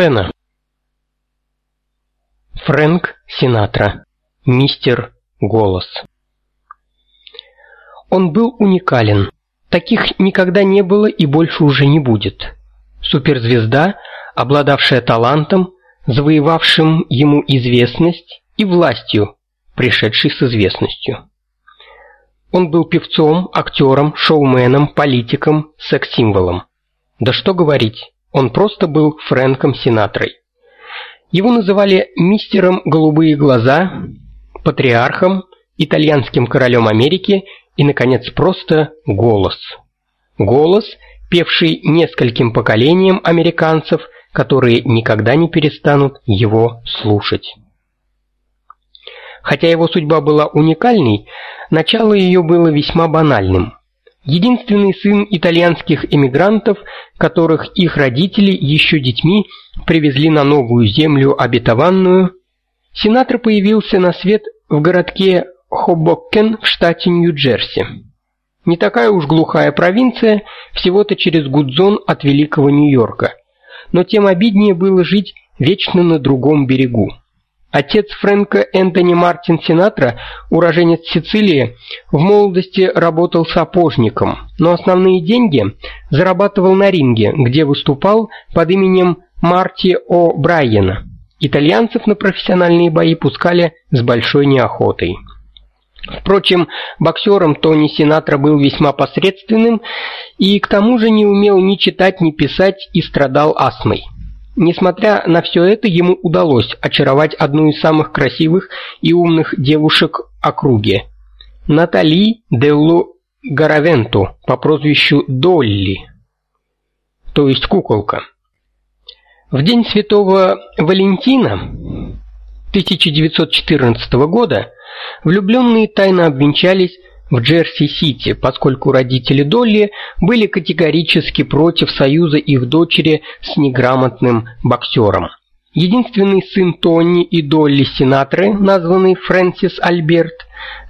Сцена. Фрэнк Синатра. Мистер Голос. Он был уникален. Таких никогда не было и больше уже не будет. Суперзвезда, обладавшая талантом, завоевавшим ему известность и властью, пришедшей с известностью. Он был певцом, актером, шоуменом, политиком, секс-символом. Да что говорить, он просто был Фрэнком Синатрой. Его называли мистером голубые глаза, патриархом, итальянским королем Америки и наконец просто голос. Голос, певший нескольким поколениям американцев, которые никогда не перестанут его слушать. Хотя его судьба была уникальной, начало ее было весьма банальным. Единственный сын итальянских эмигрантов, которых их родители еще детьми привезли на новую землю обетованную, Синатра появился на свет в городке Хобокен в штате Нью-Джерси. Не такая уж глухая провинция, всего-то через Гудзон от великого Нью-Йорка. Но тем обиднее было жить вечно на другом берегу. Отец Фрэнка Энтони Мартин Синатра, уроженец Сицилии, в молодости работал сапожником, но основные деньги зарабатывал на ринге, где выступал под именем Марти О. Брайена. Итальянцев на профессиональные бои пускали с большой неохотой. Впрочем, боксером Тони Синатра был весьма посредственным и к тому же не умел ни читать, ни писать и страдал астмой. Несмотря на все это, ему удалось очаровать одну из самых красивых и умных девушек округи Натали Деллу Гаравенту по прозвищу Долли, то есть куколка. В день Святого Валентина 1914 года влюбленные тайно обвенчались в Джерси-Сити, поскольку родители Долли были категорически против союза их дочери с неграмотным боксером. Единственный сын Тони и Долли Синатры, названный Фрэнсис Альберт,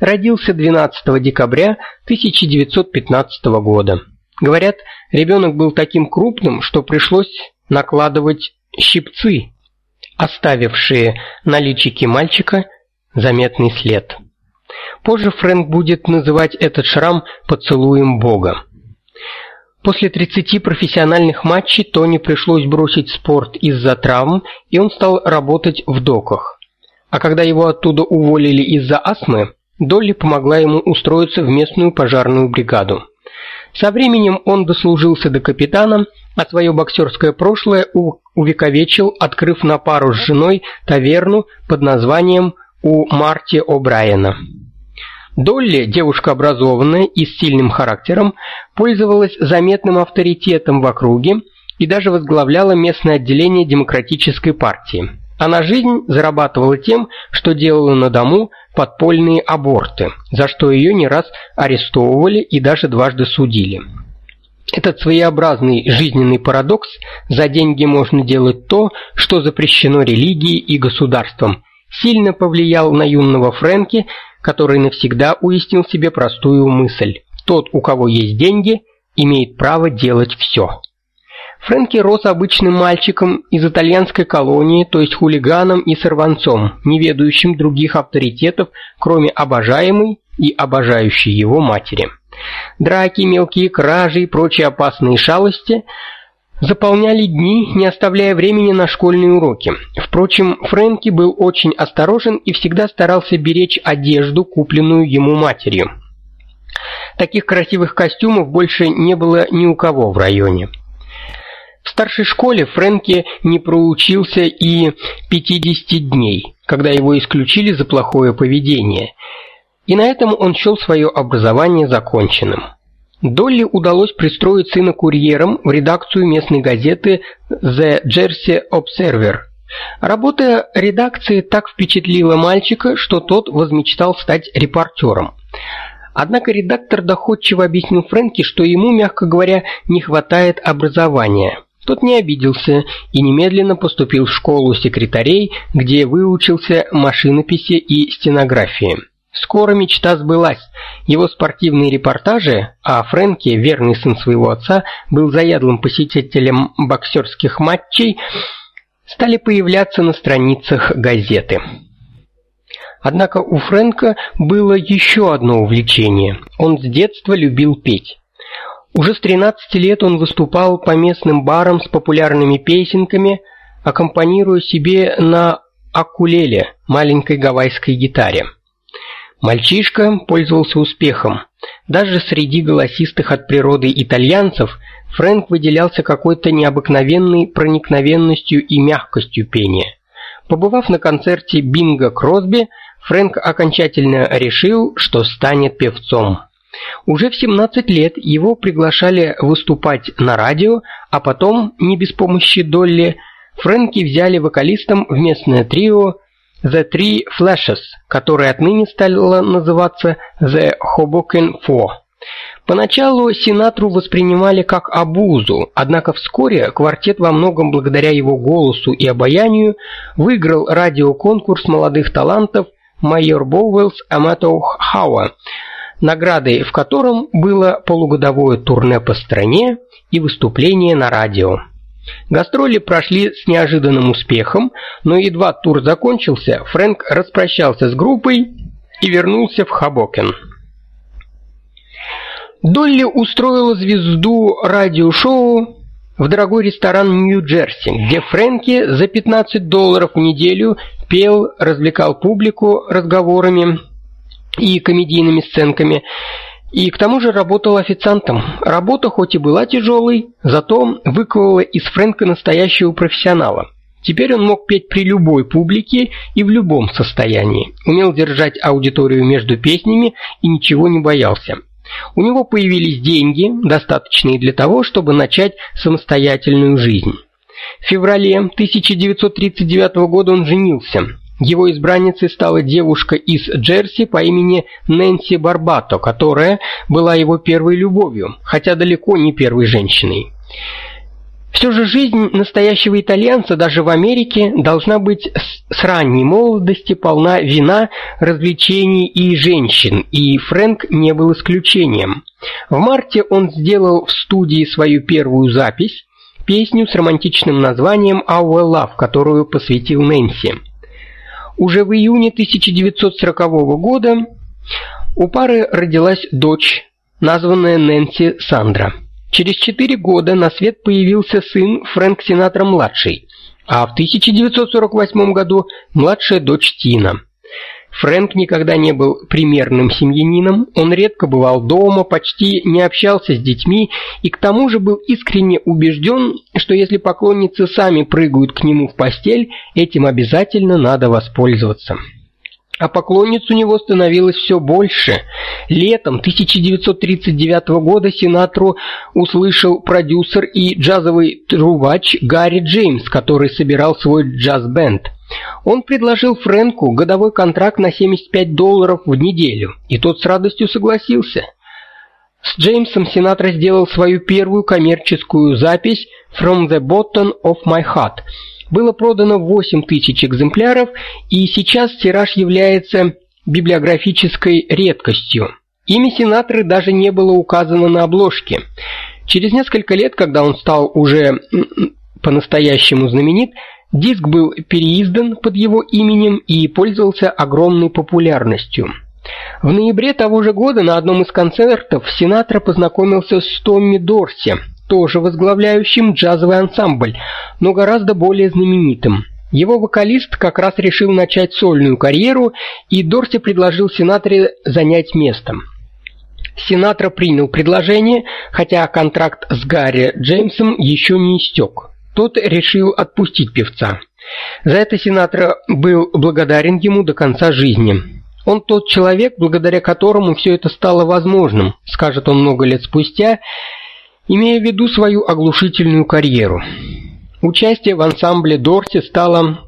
родился 12 декабря 1915 года. Говорят, ребенок был таким крупным, что пришлось накладывать щипцы, оставившие на личике мальчика заметный след. Позже Фрэнк будет называть этот шрам поцелуем Бога. После 30 профессиональных матчей Тони пришлось бросить спорт из-за травм, и он стал работать в доках. А когда его оттуда уволили из-за астмы, Долли помогла ему устроиться в местную пожарную бригаду. Со временем он дослужился до капитана, а свое боксерское прошлое увековечил, открыв на пару с женой таверну под названием «У Марти О'Брайена». Долли, девушка образованная и с сильным характером, пользовалась заметным авторитетом в округе и даже возглавляла местное отделение демократической партии. Она жизнь зарабатывала тем, что делала на дому подпольные аборты, за что ее не раз арестовывали и даже дважды судили. Этот своеобразный жизненный парадокс «за деньги можно делать то, что запрещено религией и государством» сильно повлиял на юного Фрэнки, который навсегда уяснил себе простую мысль: тот, у кого есть деньги, имеет право делать все. Фрэнки рос обычным мальчиком из итальянской колонии, то есть хулиганом и сорванцом, не ведающим других авторитетов, кроме обожаемой и обожающей его матери. Драки, мелкие кражи и прочие опасные шалости заполняли дни, не оставляя времени на школьные уроки. Впрочем, Фрэнки был очень осторожен и всегда старался беречь одежду, купленную ему матерью. Таких красивых костюмов больше не было ни у кого в районе. В старшей школе Фрэнки не проучился и 50 дней, когда его исключили за плохое поведение. И на этом он счел свое образование законченным. Долли удалось пристроить сына курьером в редакцию местной газеты The Jersey Observer. Работа редакции так впечатлила мальчика, что тот возмечтал стать репортером. Однако редактор доходчиво объяснил Фрэнки, что ему, мягко говоря, не хватает образования. Тот не обиделся и немедленно поступил в школу секретарей, где выучился машинописи и стенографии. Скоро мечта сбылась. Его спортивные репортажи, а Фрэнки, верный сын своего отца, был заядлым посетителем боксерских матчей, стали появляться на страницах газеты. Однако у Фрэнка было еще одно увлечение. Он с детства любил петь. Уже с 13 лет он выступал по местным барам с популярными песенками, аккомпанируя себе на акулеле, маленькой гавайской гитаре. Мальчишка пользовался успехом. Даже среди голосистых от природы итальянцев Фрэнк выделялся какой-то необыкновенной проникновенностью и мягкостью пения. Побывав на концерте Бинга Кросби, Фрэнк окончательно решил, что станет певцом. Уже в 17 лет его приглашали выступать на радио, а потом, не без помощи Долли, Фрэнки взяли вокалистом в местное трио The Three Flashes, которое отныне стало называться The Hoboken Four. Поначалу Синатру воспринимали как обузу, однако вскоре квартет во многом благодаря его голосу и обаянию выиграл радиоконкурс молодых талантов Major Bowes Amateur Hour, наградой в котором было полугодовое турне по стране и выступление на радио. Гастроли прошли с неожиданным успехом, но едва тур закончился, Фрэнк распрощался с группой и вернулся в Хобокен. Долли устроила звезду радиошоу в дорогой ресторан Нью-Джерси, где Фрэнки за 15 долларов в неделю пел, развлекал публику разговорами и комедийными сценками и к тому же работал официантом. Работа хоть и была тяжелой, зато выковала из Фрэнка настоящего профессионала. Теперь он мог петь при любой публике и в любом состоянии. Умел держать аудиторию между песнями и ничего не боялся. У него появились деньги, достаточные для того, чтобы начать самостоятельную жизнь. В феврале 1939 года он женился. Его избранницей стала девушка из Джерси по имени Нэнси Барбато, которая была его первой любовью, хотя далеко не первой женщиной. Все же жизнь настоящего итальянца даже в Америке должна быть с ранней молодости полна вина, развлечений и женщин, и Фрэнк не был исключением. В марте он сделал в студии свою первую запись, песню с романтичным названием Our Love, которую посвятил Нэнси. Уже в июне 1940 года у пары родилась дочь, названная Нэнси Сандра. Через четыре года на свет появился сын Фрэнк Синатра-младший, а в 1948 году младшая дочь Тина. Фрэнк никогда не был примерным семьянином, он редко бывал дома, почти не общался с детьми и к тому же был искренне убежден, что если поклонницы сами прыгают к нему в постель, этим обязательно надо воспользоваться а поклонниц у него становилось все больше. Летом 1939 года Синатру услышал продюсер и джазовый трубач Гарри Джеймс, который собирал свой джаз-бенд. Он предложил Фрэнку годовой контракт на 75 долларов в неделю, и тот с радостью согласился. С Джеймсом Синатра сделал свою первую коммерческую запись From the Bottom of My Heart – было продано 8 тысяч экземпляров, и сейчас тираж является библиографической редкостью. Имя Синатры даже не было указано на обложке. Через несколько лет, когда он стал уже по-настоящему знаменит, диск был переиздан под его именем и пользовался огромной популярностью. В ноябре того же года на одном из концертов Синатра познакомился с Томми Дорси, тоже возглавляющим джазовый ансамбль, но гораздо более знаменитым. Его вокалист как раз решил начать сольную карьеру, и Дорси предложил Синатре занять место. Синатра принял предложение, хотя контракт с Гарри Джеймсом еще не истек. Тот решил отпустить певца. За это Синатра был благодарен ему до конца жизни. Он тот человек, благодаря которому все это стало возможным, скажет он много лет спустя, имея в виду свою оглушительную карьеру. Участие в ансамбле Дорси стало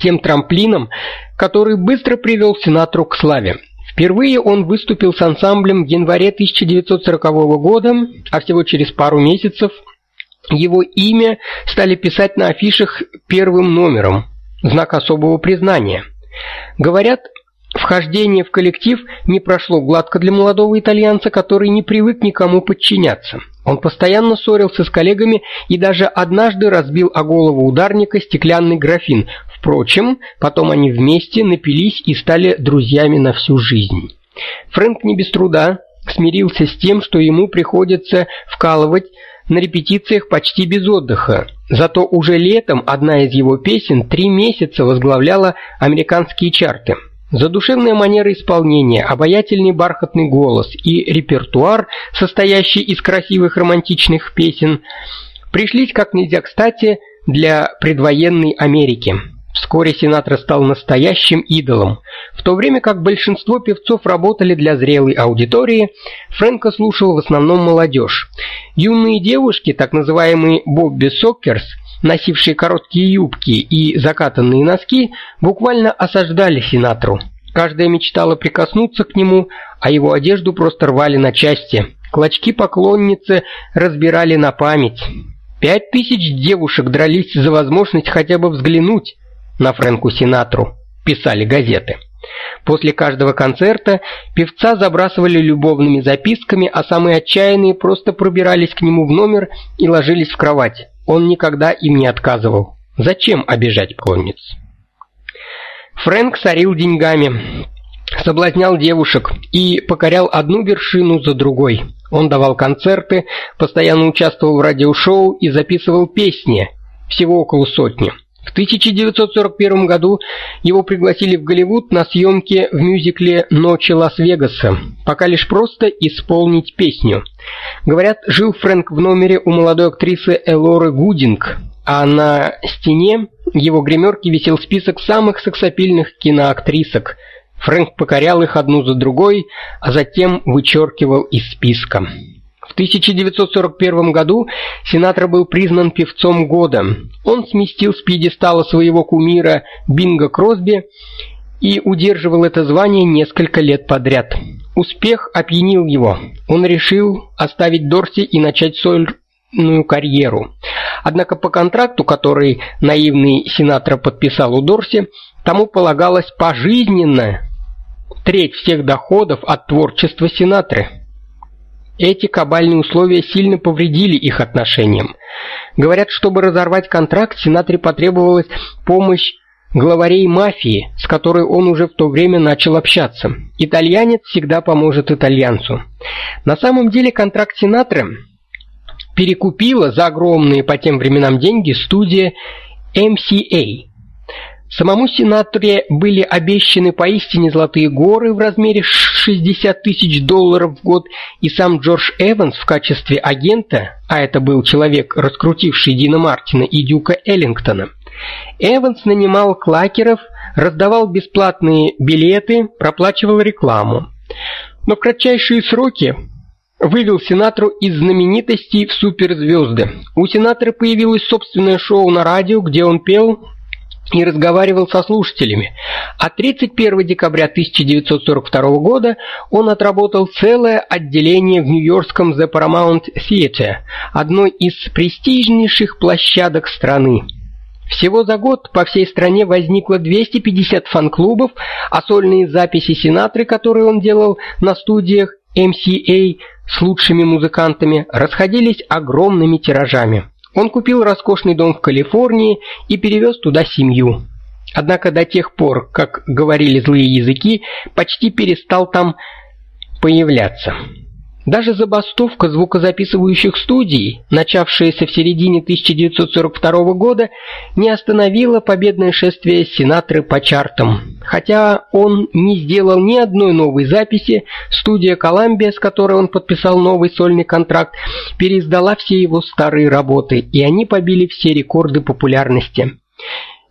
тем трамплином, который быстро привел Синатру к славе. Впервые он выступил с ансамблем в январе 1940 года, а всего через пару месяцев его имя стали писать на афишах первым номером, знак особого признания. Говорят, Вхождение в коллектив не прошло гладко для молодого итальянца, который не привык никому подчиняться. Он постоянно ссорился с коллегами и даже однажды разбил о голову ударника стеклянный графин. Впрочем, потом они вместе напились и стали друзьями на всю жизнь. Фрэнк не без труда смирился с тем, что ему приходится вкалывать на репетициях почти без отдыха. Зато уже летом одна из его песен три месяца возглавляла американские чарты. Задушевная манера исполнения, обаятельный бархатный голос и репертуар, состоящий из красивых романтичных песен, пришлись как нельзя кстати для предвоенной Америки. Вскоре Синатра стал настоящим идолом. В то время как большинство певцов работали для зрелой аудитории, Фрэнка слушал в основном молодежь. Юные девушки, так называемые бобби соккерс, носившие короткие юбки и закатанные носки, буквально осаждали Синатру. Каждая мечтала прикоснуться к нему, а его одежду просто рвали на части. Клочки поклонницы разбирали на память. Пять тысяч девушек дрались за возможность хотя бы взглянуть на Фрэнку Синатру, писали газеты. После каждого концерта певца забрасывали любовными записками, а самые отчаянные просто пробирались к нему в номер и ложились в кровать. Он никогда им не отказывал. Зачем обижать поклонниц? Фрэнк сорил деньгами, соблазнял девушек и покорял одну вершину за другой. Он давал концерты, постоянно участвовал в радиошоу и записывал песни, всего около сотни. В 1941 году его пригласили в Голливуд на съемки в мюзикле Ночи Лас-Вегаса, пока лишь просто исполнить песню. Говорят, жил Фрэнк в номере у молодой актрисы Элоры Гудинг, а на стене его гримерки висел список самых сексапильных киноактрисок. Фрэнк покорял их одну за другой, а затем вычеркивал из списка. В 1941 году Синатра был признан певцом года. Он сместил с пьедестала своего кумира Бинга Кросби и удерживал это звание несколько лет подряд. Успех опьянил его. Он решил оставить Дорси и начать сольную карьеру. Однако по контракту, который наивный Синатра подписал у Дорси, тому полагалось пожизненно треть всех доходов от творчества Синатры. Эти кабальные условия сильно повредили их отношениям. Говорят, чтобы разорвать контракт, Синатре потребовалась помощь главарей мафии, с которой он уже в то время начал общаться. Итальянец всегда поможет итальянцу. На самом деле контракт Синатры перекупила за огромные по тем временам деньги студия MCA. Самому Синатре были обещаны поистине золотые горы в размере 60 тысяч долларов в год, и сам Джордж Эванс в качестве агента, а это был человек, раскрутивший Дина Мартина и Дюка Эллингтона. Эванс нанимал клакеров, раздавал бесплатные билеты, проплачивал рекламу. Но в кратчайшие сроки вывел Синатру из знаменитостей в суперзвезды. У Синатра появилось собственное шоу на радио, где он пел и разговаривал со слушателями. А 31 декабря 1942 года он отработал целое отделение в нью-йоркском The Paramount Theatre, одной из престижнейших площадок страны. Всего за год по всей стране возникло 250 фан-клубов, а сольные записи Синатры, которые он делал на студиях MCA с лучшими музыкантами, расходились огромными тиражами. Он купил роскошный дом в Калифорнии и перевез туда семью. Однако до тех пор, как говорили злые языки, почти перестал там появляться. Даже забастовка звукозаписывающих студий, начавшаяся в середине 1942 года, не остановила победное шествие Синатры по чартам. Хотя он не сделал ни одной новой записи, студия Columbia, с которой он подписал новый сольный контракт, переиздала все его старые работы, и они побили все рекорды популярности.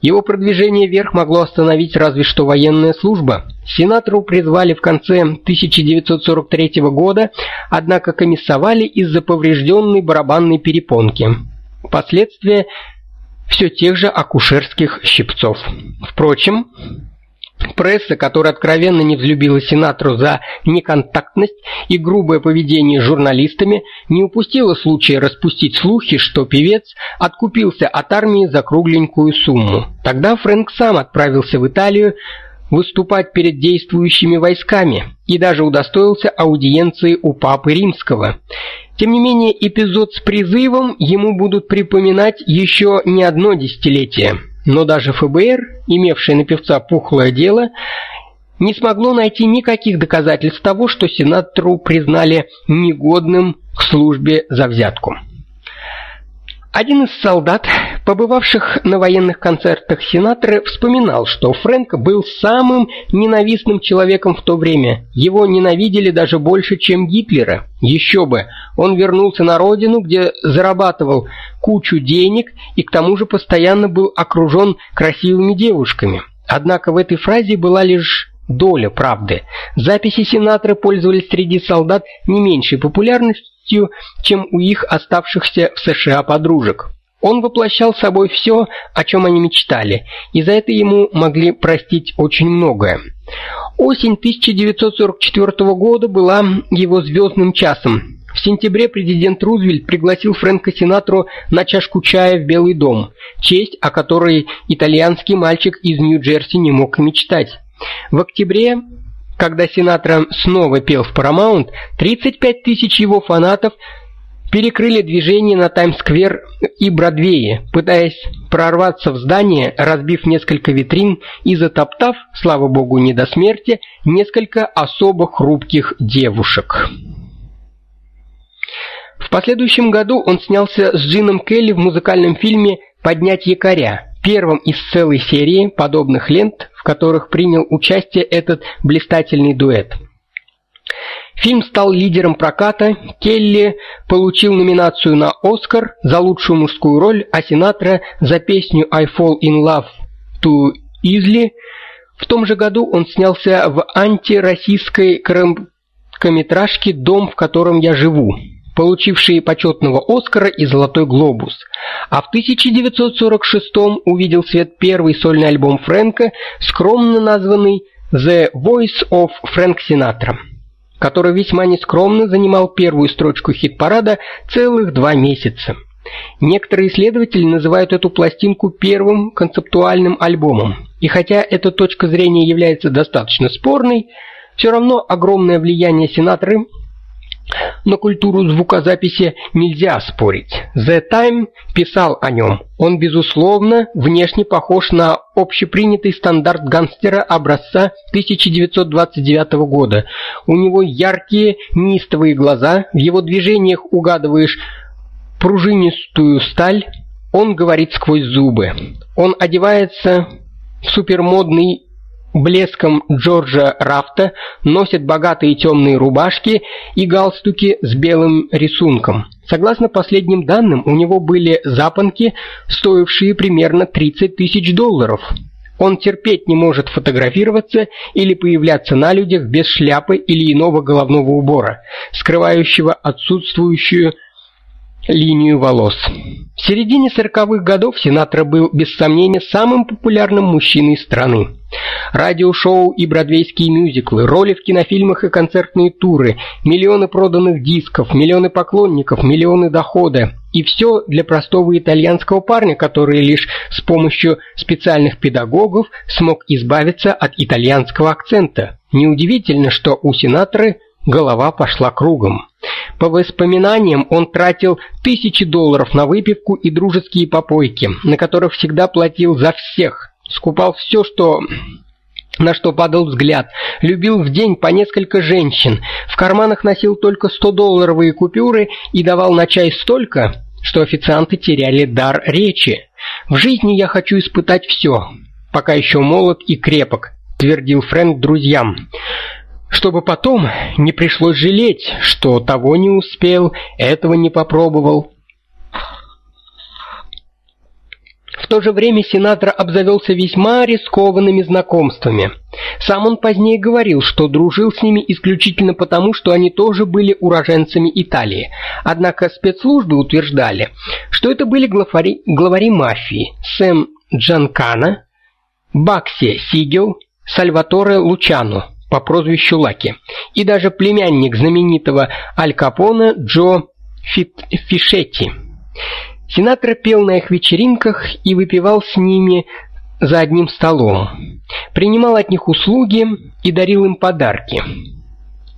Его продвижение вверх могло остановить разве что военная служба. Сенатору призвали в конце 1943 года, однако комиссовали из-за поврежденной барабанной перепонки. Последствия все тех же акушерских щипцов. Впрочем, Пресса, которая откровенно не взлюбила сенатору за неконтактность и грубое поведение с журналистами, не упустила случая распустить слухи, что певец откупился от армии за кругленькую сумму. Тогда Фрэнк сам отправился в Италию выступать перед действующими войсками и даже удостоился аудиенции у папы Римского. Тем не менее, эпизод с призывом ему будут припоминать еще не одно десятилетие. Но даже ФБР, имевшее на певца пухлое дело, не смогло найти никаких доказательств того, что сенатору признали негодным к службе за взятку. Один из солдат, побывавших на военных концертах сенатора, вспоминал, что Фрэнк был самым ненавистным человеком в то время. Его ненавидели даже больше, чем Гитлера. Еще бы, он вернулся на родину, где зарабатывал кучу денег и к тому же постоянно был окружен красивыми девушками. Однако в этой фразе была лишь доля правды. Записи сенатора пользовались среди солдат не меньшей популярностью, чем у их оставшихся в США подружек. Он воплощал собой все, о чем они мечтали, и за это ему могли простить очень многое. Осень 1944 года была его звездным часом. В сентябре президент Рузвельт пригласил Фрэнка Синатру на чашку чая в Белый дом, честь, о которой итальянский мальчик из Нью-Джерси не мог мечтать. В октябре, когда Синатра снова пел в Paramount, 35 тысяч его фанатов перекрыли движение на Таймс-сквер и Бродвее, пытаясь прорваться в здание, разбив несколько витрин и затоптав, слава богу, не до смерти, несколько особо хрупких девушек. В последующем году он снялся с Джином Келли в музыкальном фильме Поднять якоря, первом из целой серии подобных лент, в которых принял участие этот блистательный дуэт. Фильм стал лидером проката. Келли получил номинацию на Оскар за лучшую мужскую роль, а Синатра за песню I Fall in Love Too Easily. В том же году он снялся в антироссийской короткометражке Дом, в котором я живу получившие почетного Оскара и Золотой глобус. А в 1946 увидел свет первый сольный альбом Фрэнка, скромно названный The Voice of Frank Sinatra, который весьма нескромно занимал первую строчку хит-парада целых два месяца. Некоторые исследователи называют эту пластинку первым концептуальным альбомом. И хотя эта точка зрения является достаточно спорной, все равно огромное влияние Синатры на культуру звукозаписи нельзя спорить. The Time писал о нем. Он безусловно внешне похож на общепринятый стандарт гангстера образца 1929 года. У него яркие, неистовые глаза, в его движениях угадываешь пружинистую сталь. Он говорит сквозь зубы. Он одевается в супермодный блеском Джорджа Рафта носят богатые темные рубашки и галстуки с белым рисунком. Согласно последним данным, у него были запонки, стоившие примерно 30 тысяч долларов. Он терпеть не может фотографироваться или появляться на людях без шляпы или иного головного убора, скрывающего отсутствующую линию волос. В середине сороковых годов Синатра был без сомнения самым популярным мужчиной страны. Радиошоу и бродвейские мюзиклы, роли в кинофильмах и концертные туры, миллионы проданных дисков, миллионы поклонников, миллионы дохода. И все для простого итальянского парня, который лишь с помощью специальных педагогов смог избавиться от итальянского акцента. Неудивительно, что у Синатры голова пошла кругом. По воспоминаниям, он тратил тысячи долларов на выпивку и дружеские попойки, на которых всегда платил за всех. Скупал все, что на что падал взгляд. Любил в день по несколько женщин. В карманах носил только 100-долларовые купюры и давал на чай столько, что официанты теряли дар речи. В жизни я хочу испытать все, пока еще молод и крепок, твердил Фрэнк друзьям чтобы потом не пришлось жалеть, что того не успел, этого не попробовал. В то же время сенатор обзавелся весьма рискованными знакомствами. Сам он позднее говорил, что дружил с ними исключительно потому, что они тоже были уроженцами Италии. Однако спецслужбы утверждали, что это были главари, главари мафии Сэм Джанкана, Бакси Сигел, Сальваторе Лучано по прозвищу Лаки, и даже племянник знаменитого Аль Капоне Джо Фит Фишетти. Сенатор пел на их вечеринках и выпивал с ними за одним столом, принимал от них услуги и дарил им подарки.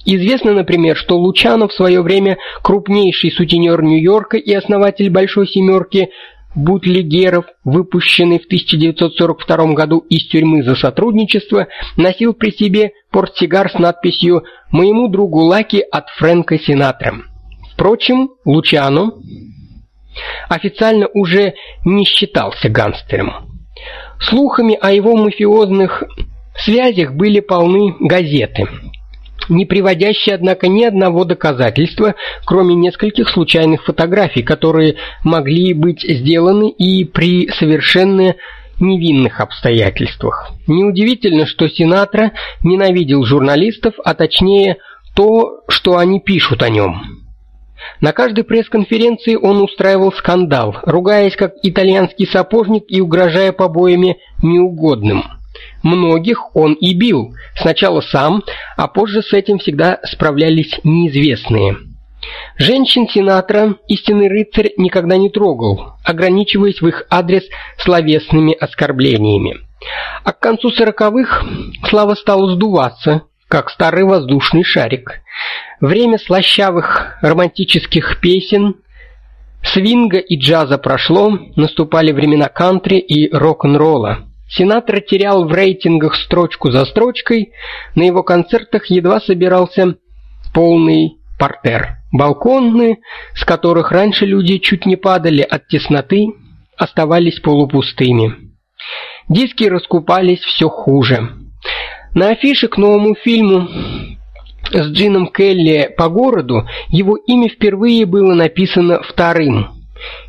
Известно, например, что Лучано в свое время крупнейший сутенер Нью-Йорка и основатель Большой семерки бутлегеров, выпущенный в 1942 году из тюрьмы за сотрудничество, носил при себе портсигар с надписью «Моему другу Лаки от Фрэнка Синатра». Впрочем, Лучано официально уже не считался гангстером. Слухами о его мафиозных связях были полны газеты, не приводящие, однако, ни одного доказательства, кроме нескольких случайных фотографий, которые могли быть сделаны и при совершенно невинных обстоятельствах. Неудивительно, что Синатра ненавидел журналистов, а точнее то, что они пишут о нем. На каждой пресс-конференции он устраивал скандал, ругаясь как итальянский сапожник и угрожая побоями неугодным. Многих он и бил, сначала сам, а позже с этим всегда справлялись неизвестные. Женщин Синатра истинный рыцарь никогда не трогал, ограничиваясь в их адрес словесными оскорблениями. А к концу сороковых слава стала сдуваться, как старый воздушный шарик. Время слащавых романтических песен, свинга и джаза прошло, наступали времена кантри и рок-н-ролла. Сенатор терял в рейтингах строчку за строчкой, на его концертах едва собирался полный портер. Балконы, с которых раньше люди чуть не падали от тесноты, оставались полупустыми. Диски раскупались все хуже. На афише к новому фильму с Джином Келли по городу его имя впервые было написано вторым.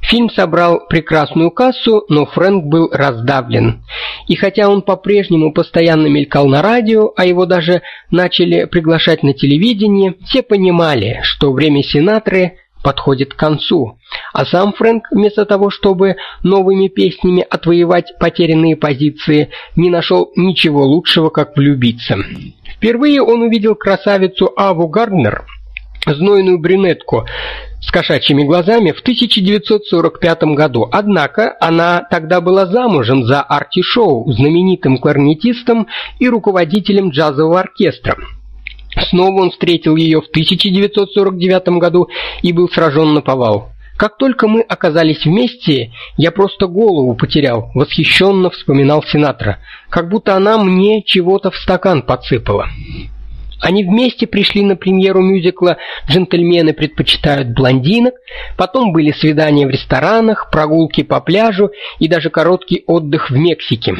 Фильм собрал прекрасную кассу, но Фрэнк был раздавлен. И хотя он по-прежнему постоянно мелькал на радио, а его даже начали приглашать на телевидение, все понимали, что время Синатры подходит к концу. А сам Фрэнк вместо того, чтобы новыми песнями отвоевать потерянные позиции, не нашел ничего лучшего, как влюбиться. Впервые он увидел красавицу Аву Гарднер, знойную брюнетку с кошачьими глазами в 1945 году. Однако она тогда была замужем за Арти Шоу, знаменитым кларнетистом и руководителем джазового оркестра. Снова он встретил ее в 1949 году и был сражен на повал. Как только мы оказались вместе, я просто голову потерял, восхищенно вспоминал Синатра, как будто она мне чего-то в стакан подсыпала. Они вместе пришли на премьеру мюзикла Джентльмены предпочитают блондинок, потом были свидания в ресторанах, прогулки по пляжу и даже короткий отдых в Мексике.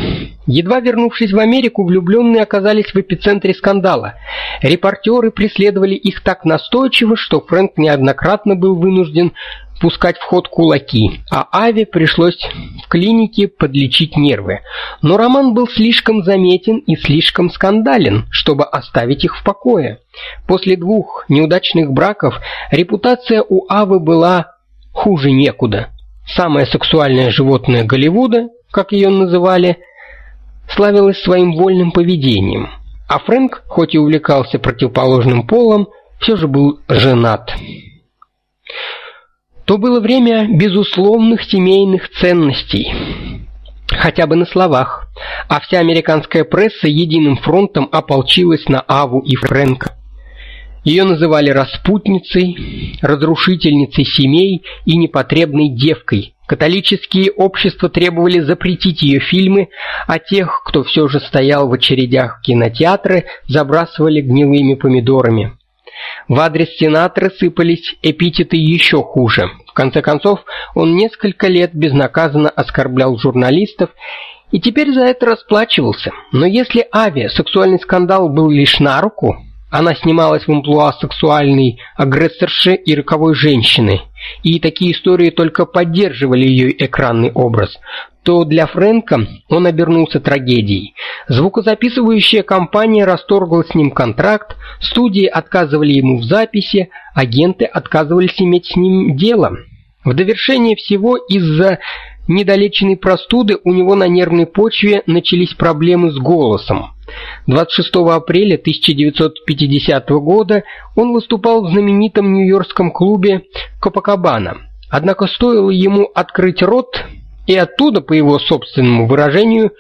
Едва вернувшись в Америку, влюбленные оказались в эпицентре скандала. Репортеры преследовали их так настойчиво, что Фрэнк неоднократно был вынужден пускать в ход кулаки, а Аве пришлось в клинике подлечить нервы. Но роман был слишком заметен и слишком скандален, чтобы оставить их в покое. После двух неудачных браков репутация у Авы была хуже некуда. Самое сексуальное животное Голливуда, как ее называли, славилась своим вольным поведением. А Фрэнк, хоть и увлекался противоположным полом, все же был женат то было время безусловных семейных ценностей, хотя бы на словах, а вся американская пресса единым фронтом ополчилась на Аву и Фрэнка. Ее называли распутницей, разрушительницей семей и непотребной девкой. Католические общества требовали запретить ее фильмы, а тех, кто все же стоял в очередях в кинотеатры, забрасывали гнилыми помидорами. В адрес сенатора сыпались эпитеты еще хуже. Конце концов, он несколько лет безнаказанно оскорблял журналистов и теперь за это расплачивался. Но если Авиа сексуальный скандал был лишь на руку, она снималась в амплуа сексуальной агрессорши и роковой женщины, и такие истории только поддерживали ее экранный образ, то для Фрэнка он обернулся трагедией. Звукозаписывающая компания расторгла с ним контракт, студии отказывали ему в записи, агенты отказывались иметь с ним дело. В довершение всего из-за недолеченной простуды у него на нервной почве начались проблемы с голосом. 26 апреля 1950 года он выступал в знаменитом нью-йоркском клубе Копакабана. Однако стоило ему открыть рот, и оттуда, по его собственному выражению,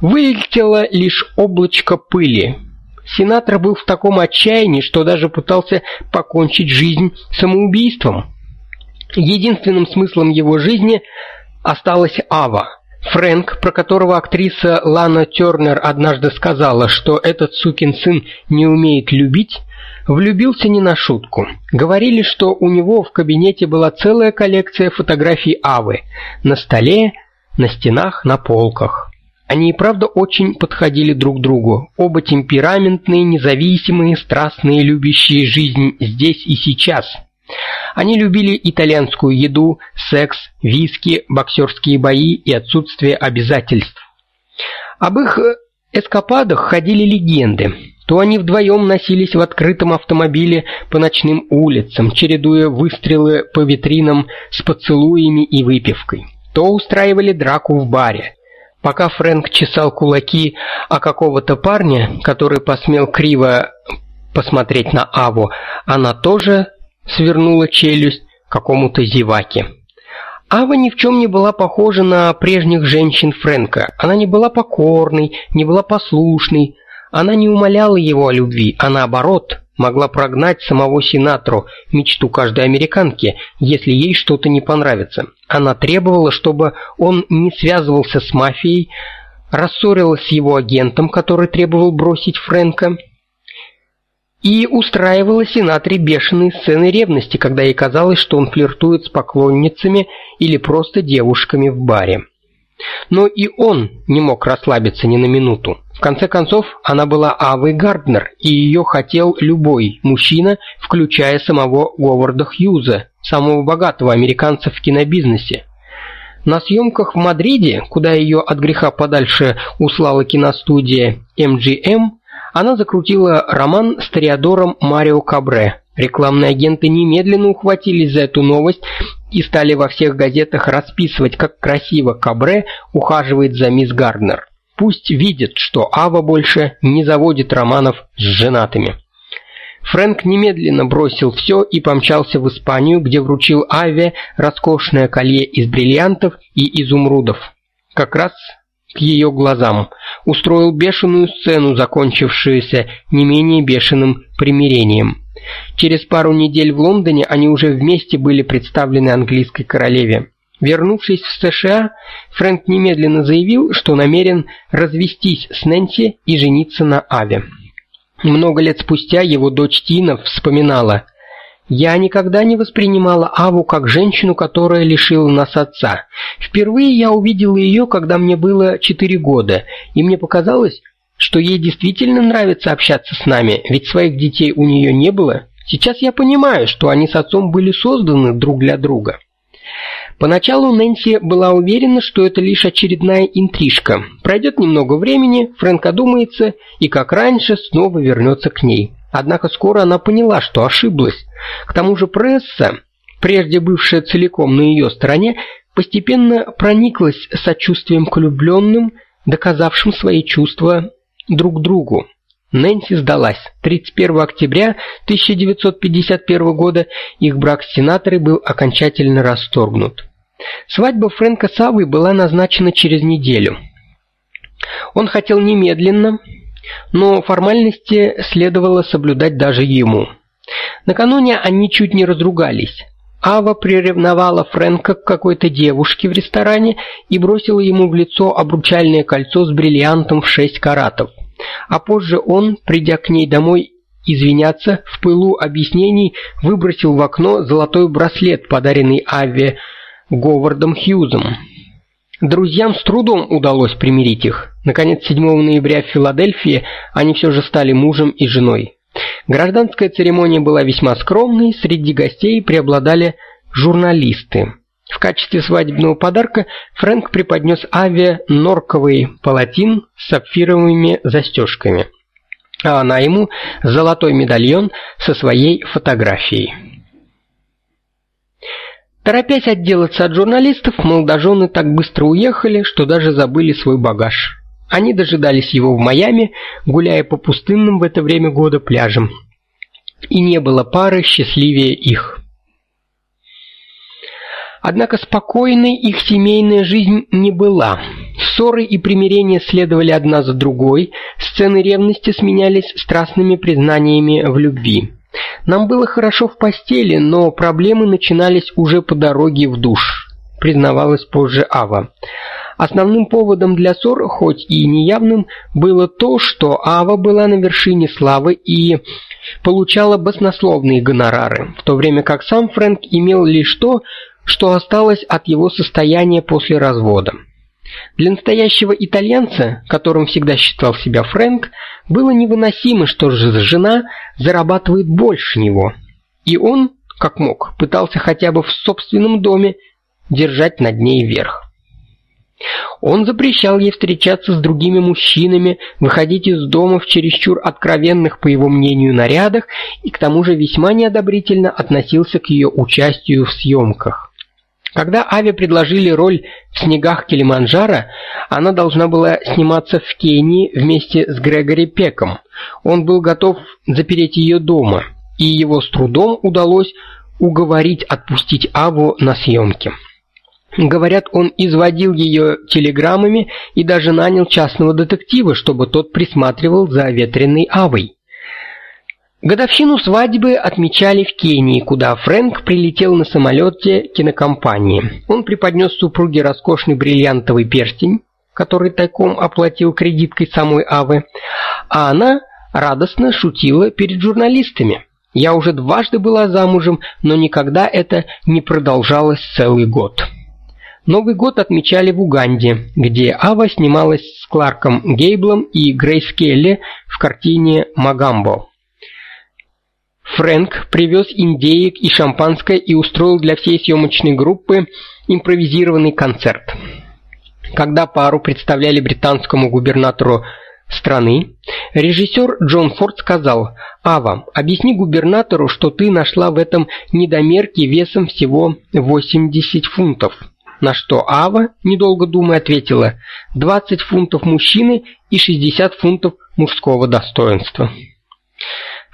вылетело лишь облачко пыли. Сенатор был в таком отчаянии, что даже пытался покончить жизнь самоубийством. Единственным смыслом его жизни осталась Ава. Фрэнк, про которого актриса Лана Тёрнер однажды сказала, что этот сукин сын не умеет любить, влюбился не на шутку. Говорили, что у него в кабинете была целая коллекция фотографий Авы на столе, на стенах, на полках. Они и правда очень подходили друг другу. Оба темпераментные, независимые, страстные, любящие жизнь здесь и сейчас. Они любили итальянскую еду, секс, виски, боксерские бои и отсутствие обязательств. Об их эскападах ходили легенды. То они вдвоем носились в открытом автомобиле по ночным улицам, чередуя выстрелы по витринам с поцелуями и выпивкой. То устраивали драку в баре. Пока Фрэнк чесал кулаки о какого-то парня, который посмел криво посмотреть на Аву, она тоже свернула челюсть какому-то зеваке. Ава ни в чем не была похожа на прежних женщин Фрэнка. Она не была покорной, не была послушной. Она не умоляла его о любви, а наоборот, могла прогнать самого Синатру, мечту каждой американки, если ей что-то не понравится. Она требовала, чтобы он не связывался с мафией, рассорилась с его агентом, который требовал бросить Фрэнка, и устраивала Синатре бешеные сцены ревности, когда ей казалось, что он флиртует с поклонницами или просто девушками в баре. Но и он не мог расслабиться ни на минуту. В конце концов, она была Авой Гарднер, и ее хотел любой мужчина, включая самого Говарда Хьюза, самого богатого американца в кинобизнесе. На съемках в Мадриде, куда ее от греха подальше услала киностудия MGM, она закрутила роман с Тореадором Марио Кабре. Рекламные агенты немедленно ухватились за эту новость и стали во всех газетах расписывать, как красиво Кабре ухаживает за мисс Гарднер. Пусть видят, что Ава больше не заводит романов с женатыми. Фрэнк немедленно бросил все и помчался в Испанию, где вручил Аве роскошное колье из бриллиантов и изумрудов. Как раз к ее глазам. Устроил бешеную сцену, закончившуюся не менее бешеным примирением. Через пару недель в Лондоне они уже вместе были представлены английской королеве. Вернувшись в США, Фрэнк немедленно заявил, что намерен развестись с Нэнси и жениться на Аве. Много лет спустя его дочь Тина вспоминала: "Я никогда не воспринимала Аву как женщину, которая лишила нас отца. Впервые я увидела ее, когда мне было четыре года, и мне показалось, что ей действительно нравится общаться с нами, ведь своих детей у нее не было. Сейчас я понимаю, что они с отцом были созданы друг для друга". Поначалу Нэнси была уверена, что это лишь очередная интрижка. Пройдет немного времени, Фрэнк одумается и, как раньше, снова вернется к ней. Однако скоро она поняла, что ошиблась. К тому же пресса, прежде бывшая целиком на ее стороне, постепенно прониклась сочувствием к влюбленным, доказавшим свои чувства друг другу. Нэнси сдалась. 31 октября 1951 года их брак с сенатором был окончательно расторгнут. Свадьба Фрэнка с Авой была назначена через неделю. Он хотел немедленно, но формальности следовало соблюдать даже ему. Накануне они чуть не разругались. Ава приревновала Фрэнка к какой-то девушке в ресторане и бросила ему в лицо обручальное кольцо с бриллиантом в 6 каратов а позже он, придя к ней домой извиняться, в пылу объяснений выбросил в окно золотой браслет, подаренный Аве Говардом Хьюзом. Друзьям с трудом удалось примирить их. Наконец, 7 ноября в Филадельфии они все же стали мужем и женой. Гражданская церемония была весьма скромной, среди гостей преобладали журналисты. В качестве свадебного подарка Фрэнк преподнес Аве норковый палатин с сапфировыми застежками, а она ему золотой медальон со своей фотографией. Торопясь отделаться от журналистов, молодожены так быстро уехали, что даже забыли свой багаж. Они дожидались его в Майами, гуляя по пустынным в это время года пляжам. И не было пары счастливее их. Однако спокойной их семейная жизнь не была. Ссоры и примирения следовали одна за другой, сцены ревности сменялись страстными признаниями в любви. Нам было хорошо в постели, но проблемы начинались уже по дороге в душ, признавалась позже Ава. Основным поводом для ссор, хоть и неявным, было то, что Ава была на вершине славы и получала баснословные гонорары, в то время как сам Фрэнк имел лишь то, что осталось от его состояния после развода. Для настоящего итальянца, которым всегда считал себя Фрэнк, было невыносимо, что же жена зарабатывает больше него. И он, как мог, пытался хотя бы в собственном доме держать над ней верх. Он запрещал ей встречаться с другими мужчинами, выходить из дома в чересчур откровенных, по его мнению, нарядах и к тому же весьма неодобрительно относился к ее участию в съемках. Когда Аве предложили роль в снегах Килиманджаро, она должна была сниматься в Кении вместе с Грегори Пеком. Он был готов запереть ее дома, и его с трудом удалось уговорить отпустить Аву на съемки. Говорят, он изводил ее телеграммами и даже нанял частного детектива, чтобы тот присматривал за ветреной Авой. Годовщину свадьбы отмечали в Кении, куда Фрэнк прилетел на самолете кинокомпании. Он преподнес супруге роскошный бриллиантовый перстень, который тайком оплатил кредиткой самой Авы, а она радостно шутила перед журналистами. Я уже дважды была замужем, но никогда это не продолжалось целый год. Новый год отмечали в Уганде, где Ава снималась с Кларком Гейблом и Грейс Келли в картине Магамбо. Фрэнк привез индеек и шампанское и устроил для всей съемочной группы импровизированный концерт. Когда пару представляли британскому губернатору страны, режиссер Джон Форд сказал: "Ава, объясни губернатору, что ты нашла в этом недомерке весом всего 80 фунтов". На что Ава, недолго думая, ответила: "20 фунтов мужчины и 60 фунтов мужского достоинства".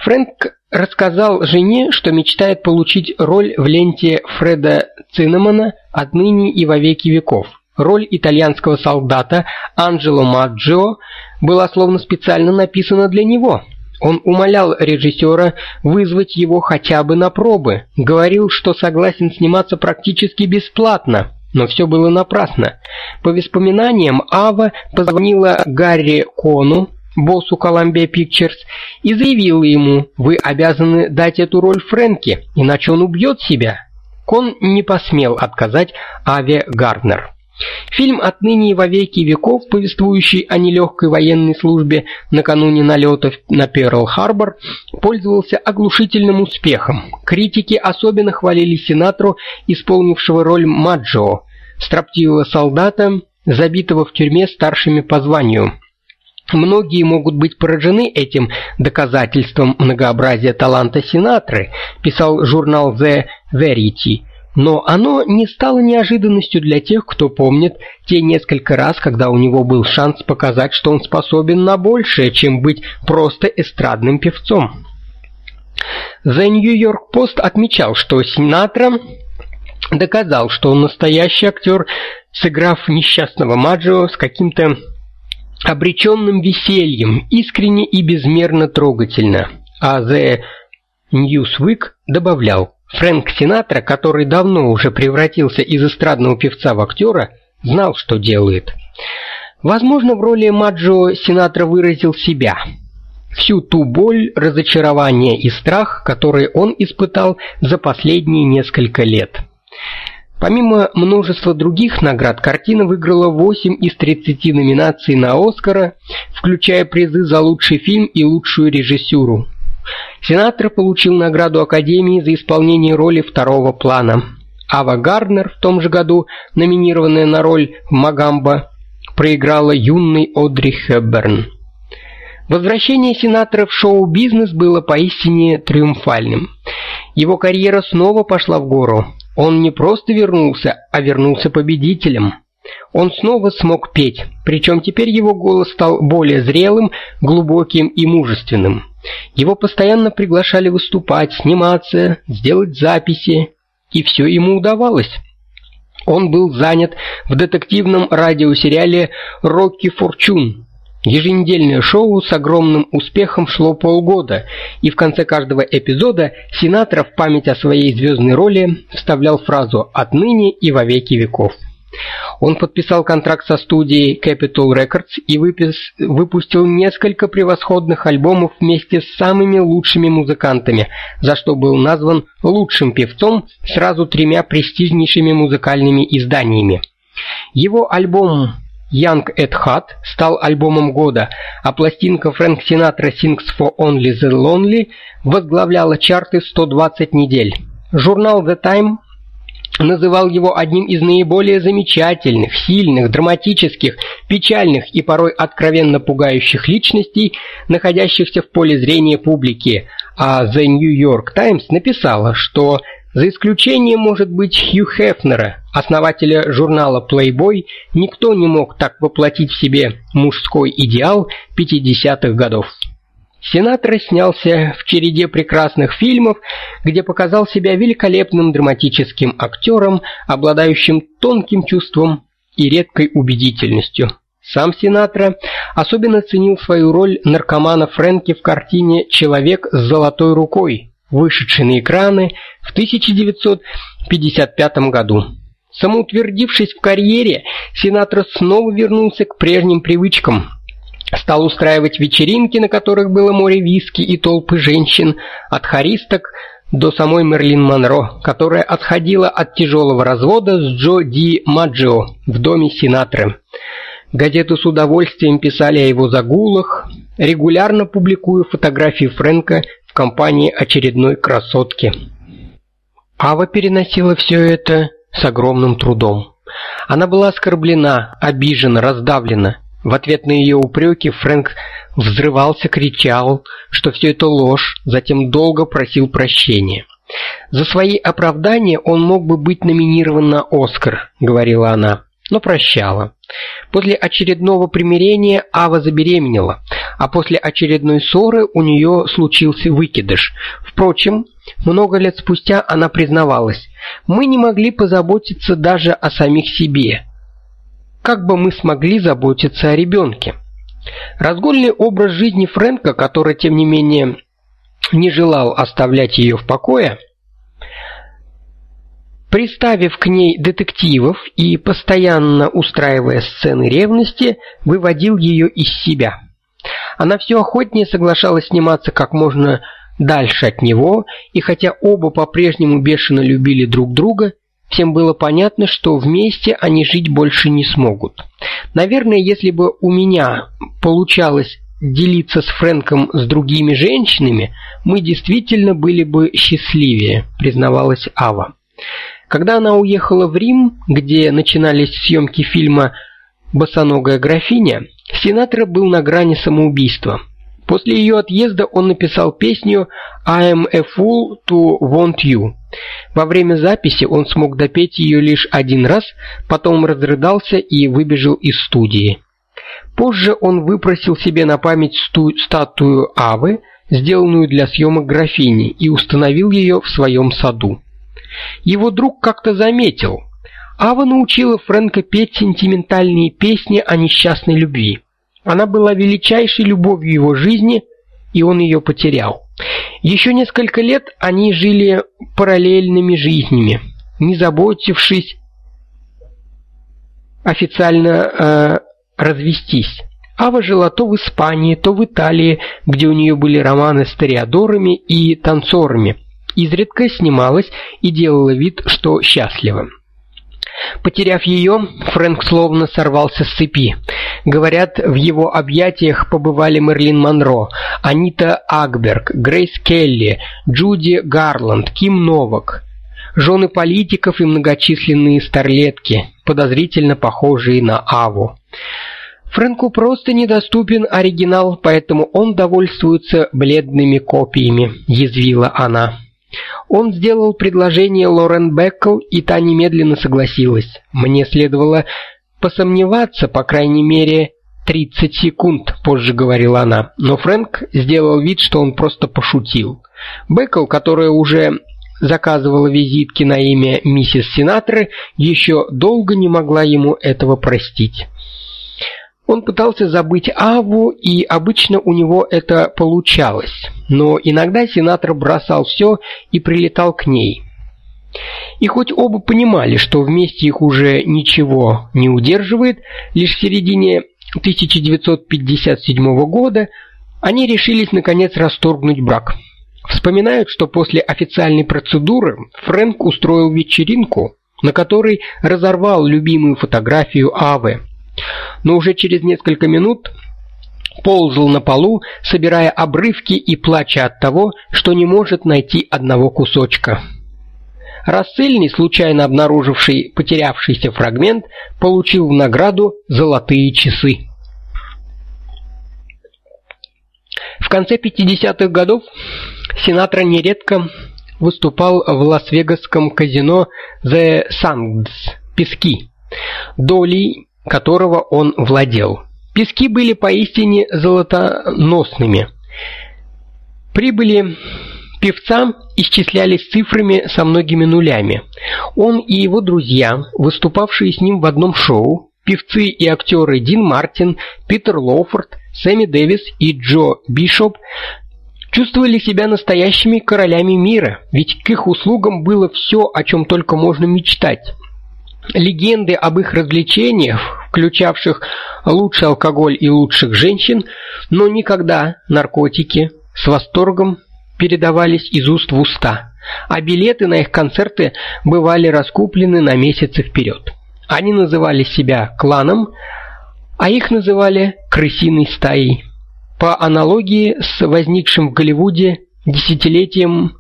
Фрэнк рассказал жене, что мечтает получить роль в ленте Фреда Циннамона «Отныне и во веки веков». Роль итальянского солдата Анджело Маджио была словно специально написана для него. Он умолял режиссера вызвать его хотя бы на пробы, говорил, что согласен сниматься практически бесплатно. Но все было напрасно. По воспоминаниям Ава позвонила Гарри Кону, боссу Columbia Pictures, и заявила ему: "Вы обязаны дать эту роль Фрэнки, иначе он убьет себя". Кон не посмел отказать Аве Гарднер. Фильм «Отныне и во веки веков», повествующий о нелегкой военной службе накануне налетов на Перл-Харбор, пользовался оглушительным успехом. Критики особенно хвалили Синатру, исполнившего роль Маджо, строптивого солдата, забитого в тюрьме старшими по званию. Многие могут быть поражены этим доказательством многообразия таланта Синатры, писал журнал The Verity. Но оно не стало неожиданностью для тех, кто помнит те несколько раз, когда у него был шанс показать, что он способен на большее, чем быть просто эстрадным певцом. The New York Post отмечал, что Синатра доказал, что он настоящий актер, сыграв несчастного Маджио с каким-то обреченным весельем, искренне и безмерно трогательно. А The Newsweek добавлял: Фрэнк Синатра, который давно уже превратился из эстрадного певца в актера, знал, что делает. Возможно, в роли Маджо Синатра выразил себя. Всю ту боль, разочарование и страх, которые он испытал за последние несколько лет. Помимо множества других наград, картина выиграла 8 из 30 номинаций на Оскара, включая призы за лучший фильм и лучшую режиссуру. Сенатор получил награду Академии за исполнение роли второго плана. Ава Гарднер в том же году, номинированная на роль в Магамбо, проиграла юной Одри Хепберн. Возвращение сенатора в шоу-бизнес было поистине триумфальным. Его карьера снова пошла в гору. Он не просто вернулся, а вернулся победителем. Он снова смог петь, причем теперь его голос стал более зрелым, глубоким и мужественным. Его постоянно приглашали выступать, сниматься, сделать записи, и все ему удавалось. Он был занят в детективном радиосериале Rocky Fortune. Еженедельное шоу с огромным успехом шло полгода, и в конце каждого эпизода сенатор в память о своей звездной роли вставлял фразу «отныне и во веки веков». Он подписал контракт со студией Capitol Records и выпис, выпустил несколько превосходных альбомов вместе с самыми лучшими музыкантами, за что был назван лучшим певцом сразу тремя престижнейшими музыкальными изданиями. Его альбом Young at Heart стал альбомом года, а пластинка Фрэнк Синатра Sings for Only the Lonely возглавляла чарты 120 недель. Журнал The Time называл его одним из наиболее замечательных, сильных, драматических, печальных и порой откровенно пугающих личностей, находящихся в поле зрения публики, а The New York Times написала, что за исключением, может быть, Хью Хефнера, основателя журнала Playboy, никто не мог так воплотить в себе мужской идеал 50-х годов. Сенатор снялся в череде прекрасных фильмов, где показал себя великолепным драматическим актером, обладающим тонким чувством и редкой убедительностью. Сам Сенатор особенно ценил свою роль наркомана Фрэнки в картине Человек с золотой рукой, вышедшей на экраны в 1955 году. Самоутвердившись в карьере, Сенатор снова вернулся к прежним привычкам стал устраивать вечеринки, на которых было море виски и толпы женщин, от харисток до самой Мерлин Монро, которая отходила от тяжелого развода с Джо Ди Маджио в доме сенатора. Газеты с удовольствием писали о его загулах, регулярно публикуя фотографии Фрэнка в компании очередной красотки. Ава переносила все это с огромным трудом. Она была оскорблена, обижена, раздавлена. В ответ на ее упреки Фрэнк взрывался, кричал, что все это ложь, затем долго просил прощения. За свои оправдания он мог бы быть номинирован на Оскар, говорила она, но прощала. После очередного примирения Ава забеременела, а после очередной ссоры у нее случился выкидыш. Впрочем, много лет спустя она признавалась: "Мы не могли позаботиться даже о самих себе как бы мы смогли заботиться о ребенке? Разгульный образ жизни Фрэнка, который тем не менее не желал оставлять ее в покое, приставив к ней детективов и постоянно устраивая сцены ревности, выводил ее из себя. Она все охотнее соглашалась сниматься как можно дальше от него, и хотя оба по-прежнему бешено любили друг друга, Всем было понятно, что вместе они жить больше не смогут. Наверное, если бы у меня получалось делиться с Фрэнком с другими женщинами, мы действительно были бы счастливее, признавалась Ава. Когда она уехала в Рим, где начинались съемки фильма Босоногая графиня, сенатор был на грани самоубийства. После ее отъезда он написал песню I am a fool to want you. Во время записи он смог допеть ее лишь один раз, потом разрыдался и выбежал из студии. Позже он выпросил себе на память сту статую Авы, сделанную для съемок графини, и установил ее в своем саду. Его друг как-то заметил: Ава научила Фрэнка петь сентиментальные песни о несчастной любви. Она была величайшей любовью его жизни, и он ее потерял. Еще несколько лет они жили параллельными жизнями, не заботившись официально э, развестись. Ава жила то в Испании, то в Италии, где у нее были романы с ториадорами и танцорами. Изредка снималась и делала вид, что счастлива. Потеряв ее, Фрэнк словно сорвался с цепи. Говорят, в его объятиях побывали Мерлин Монро, Анита Агберг, Грейс Келли, Джуди Гарланд, Ким Новак, жены политиков и многочисленные старлетки, подозрительно похожие на Аву. Фрэнку просто недоступен оригинал, поэтому он довольствуется бледными копиями, язвила она. Он сделал предложение Лорен Беккл, и та немедленно согласилась. Мне следовало посомневаться, по крайней мере, 30 секунд, позже говорила она. Но Фрэнк сделал вид, что он просто пошутил. Беккл, которая уже заказывала визитки на имя миссис Синатра, еще долго не могла ему этого простить. Он пытался забыть Аву, и обычно у него это получалось. Но иногда сенатор бросал все и прилетал к ней. И хоть оба понимали, что вместе их уже ничего не удерживает, лишь в середине 1957 года они решились наконец расторгнуть брак. Вспоминают, что после официальной процедуры Фрэнк устроил вечеринку, на которой разорвал любимую фотографию Авы но уже через несколько минут ползал на полу, собирая обрывки и плача от того, что не может найти одного кусочка. Рассыльный, случайно обнаруживший потерявшийся фрагмент, получил в награду золотые часы. В конце 50-х годов Синатра нередко выступал в Лас-Вегасском казино The Sands Пески. Долей которого он владел. Пески были поистине золотоносными. Прибыли певца исчислялись цифрами со многими нулями. Он и его друзья, выступавшие с ним в одном шоу, певцы и актеры Дин Мартин, Питер Лоуфорд, Сэмми Дэвис и Джо Бишоп, чувствовали себя настоящими королями мира, ведь к их услугам было все, о чем только можно мечтать. Легенды об их развлечениях, включавших лучший алкоголь и лучших женщин, но никогда наркотики с восторгом передавались из уст в уста, а билеты на их концерты бывали раскуплены на месяцы вперед. Они называли себя кланом, а их называли крысиной стаей. По аналогии с возникшим в Голливуде десятилетием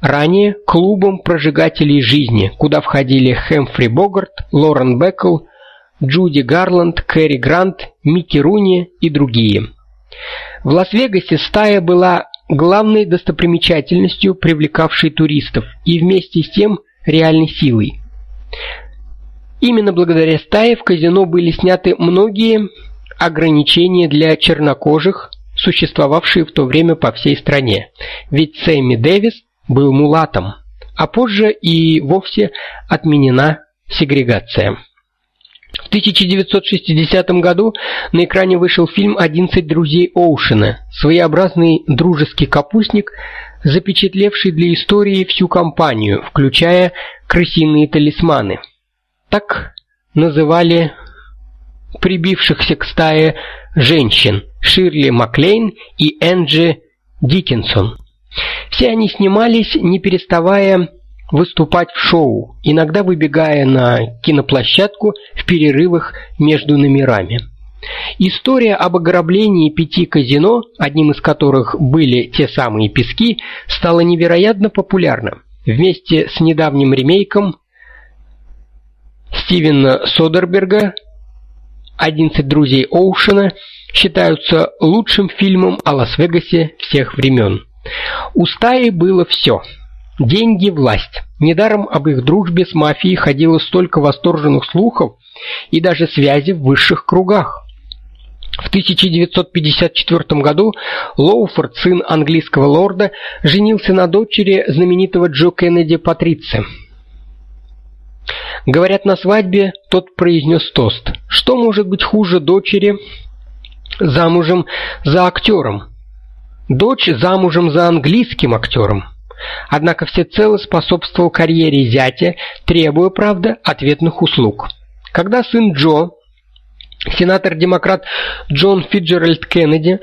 Ранее клубом прожигателей жизни, куда входили Хэмфри Богарт, Лорен Беккл, Джуди Гарланд, Кэрри Грант, Микки Руни и другие. В Лас-Вегасе стая была главной достопримечательностью, привлекавшей туристов, и вместе с тем реальной силой. Именно благодаря стае в казино были сняты многие ограничения для чернокожих, существовавшие в то время по всей стране. Ведь Сэмми Дэвис был мулатом, а позже и вовсе отменена сегрегация. В 1960 году на экране вышел фильм «Одиннадцать друзей Оушена», своеобразный дружеский капустник, запечатлевший для истории всю компанию, включая крысиные талисманы. Так называли прибившихся к стае женщин Ширли Маклейн и Энджи Диккенсон. Все они снимались, не переставая выступать в шоу, иногда выбегая на киноплощадку в перерывах между номерами. История об ограблении пяти казино, одним из которых были те самые пески, стала невероятно популярна. Вместе с недавним ремейком Стивена Содерберга «Одиннадцать друзей Оушена» считаются лучшим фильмом о Лас-Вегасе всех времен. У стаи было все: деньги, власть. Недаром об их дружбе с мафией ходило столько восторженных слухов и даже связи в высших кругах. В 1954 году Лоуфорд, сын английского лорда, женился на дочери знаменитого Джо Кеннеди Патриции. Говорят, на свадьбе тот произнес тост. Что может быть хуже дочери замужем за актером? Дочь замужем за английским актером. Однако всецело способствовал карьере зятя, требуя, правда, ответных услуг. Когда сын Джо, сенатор-демократ Джон Фиджеральд Кеннеди,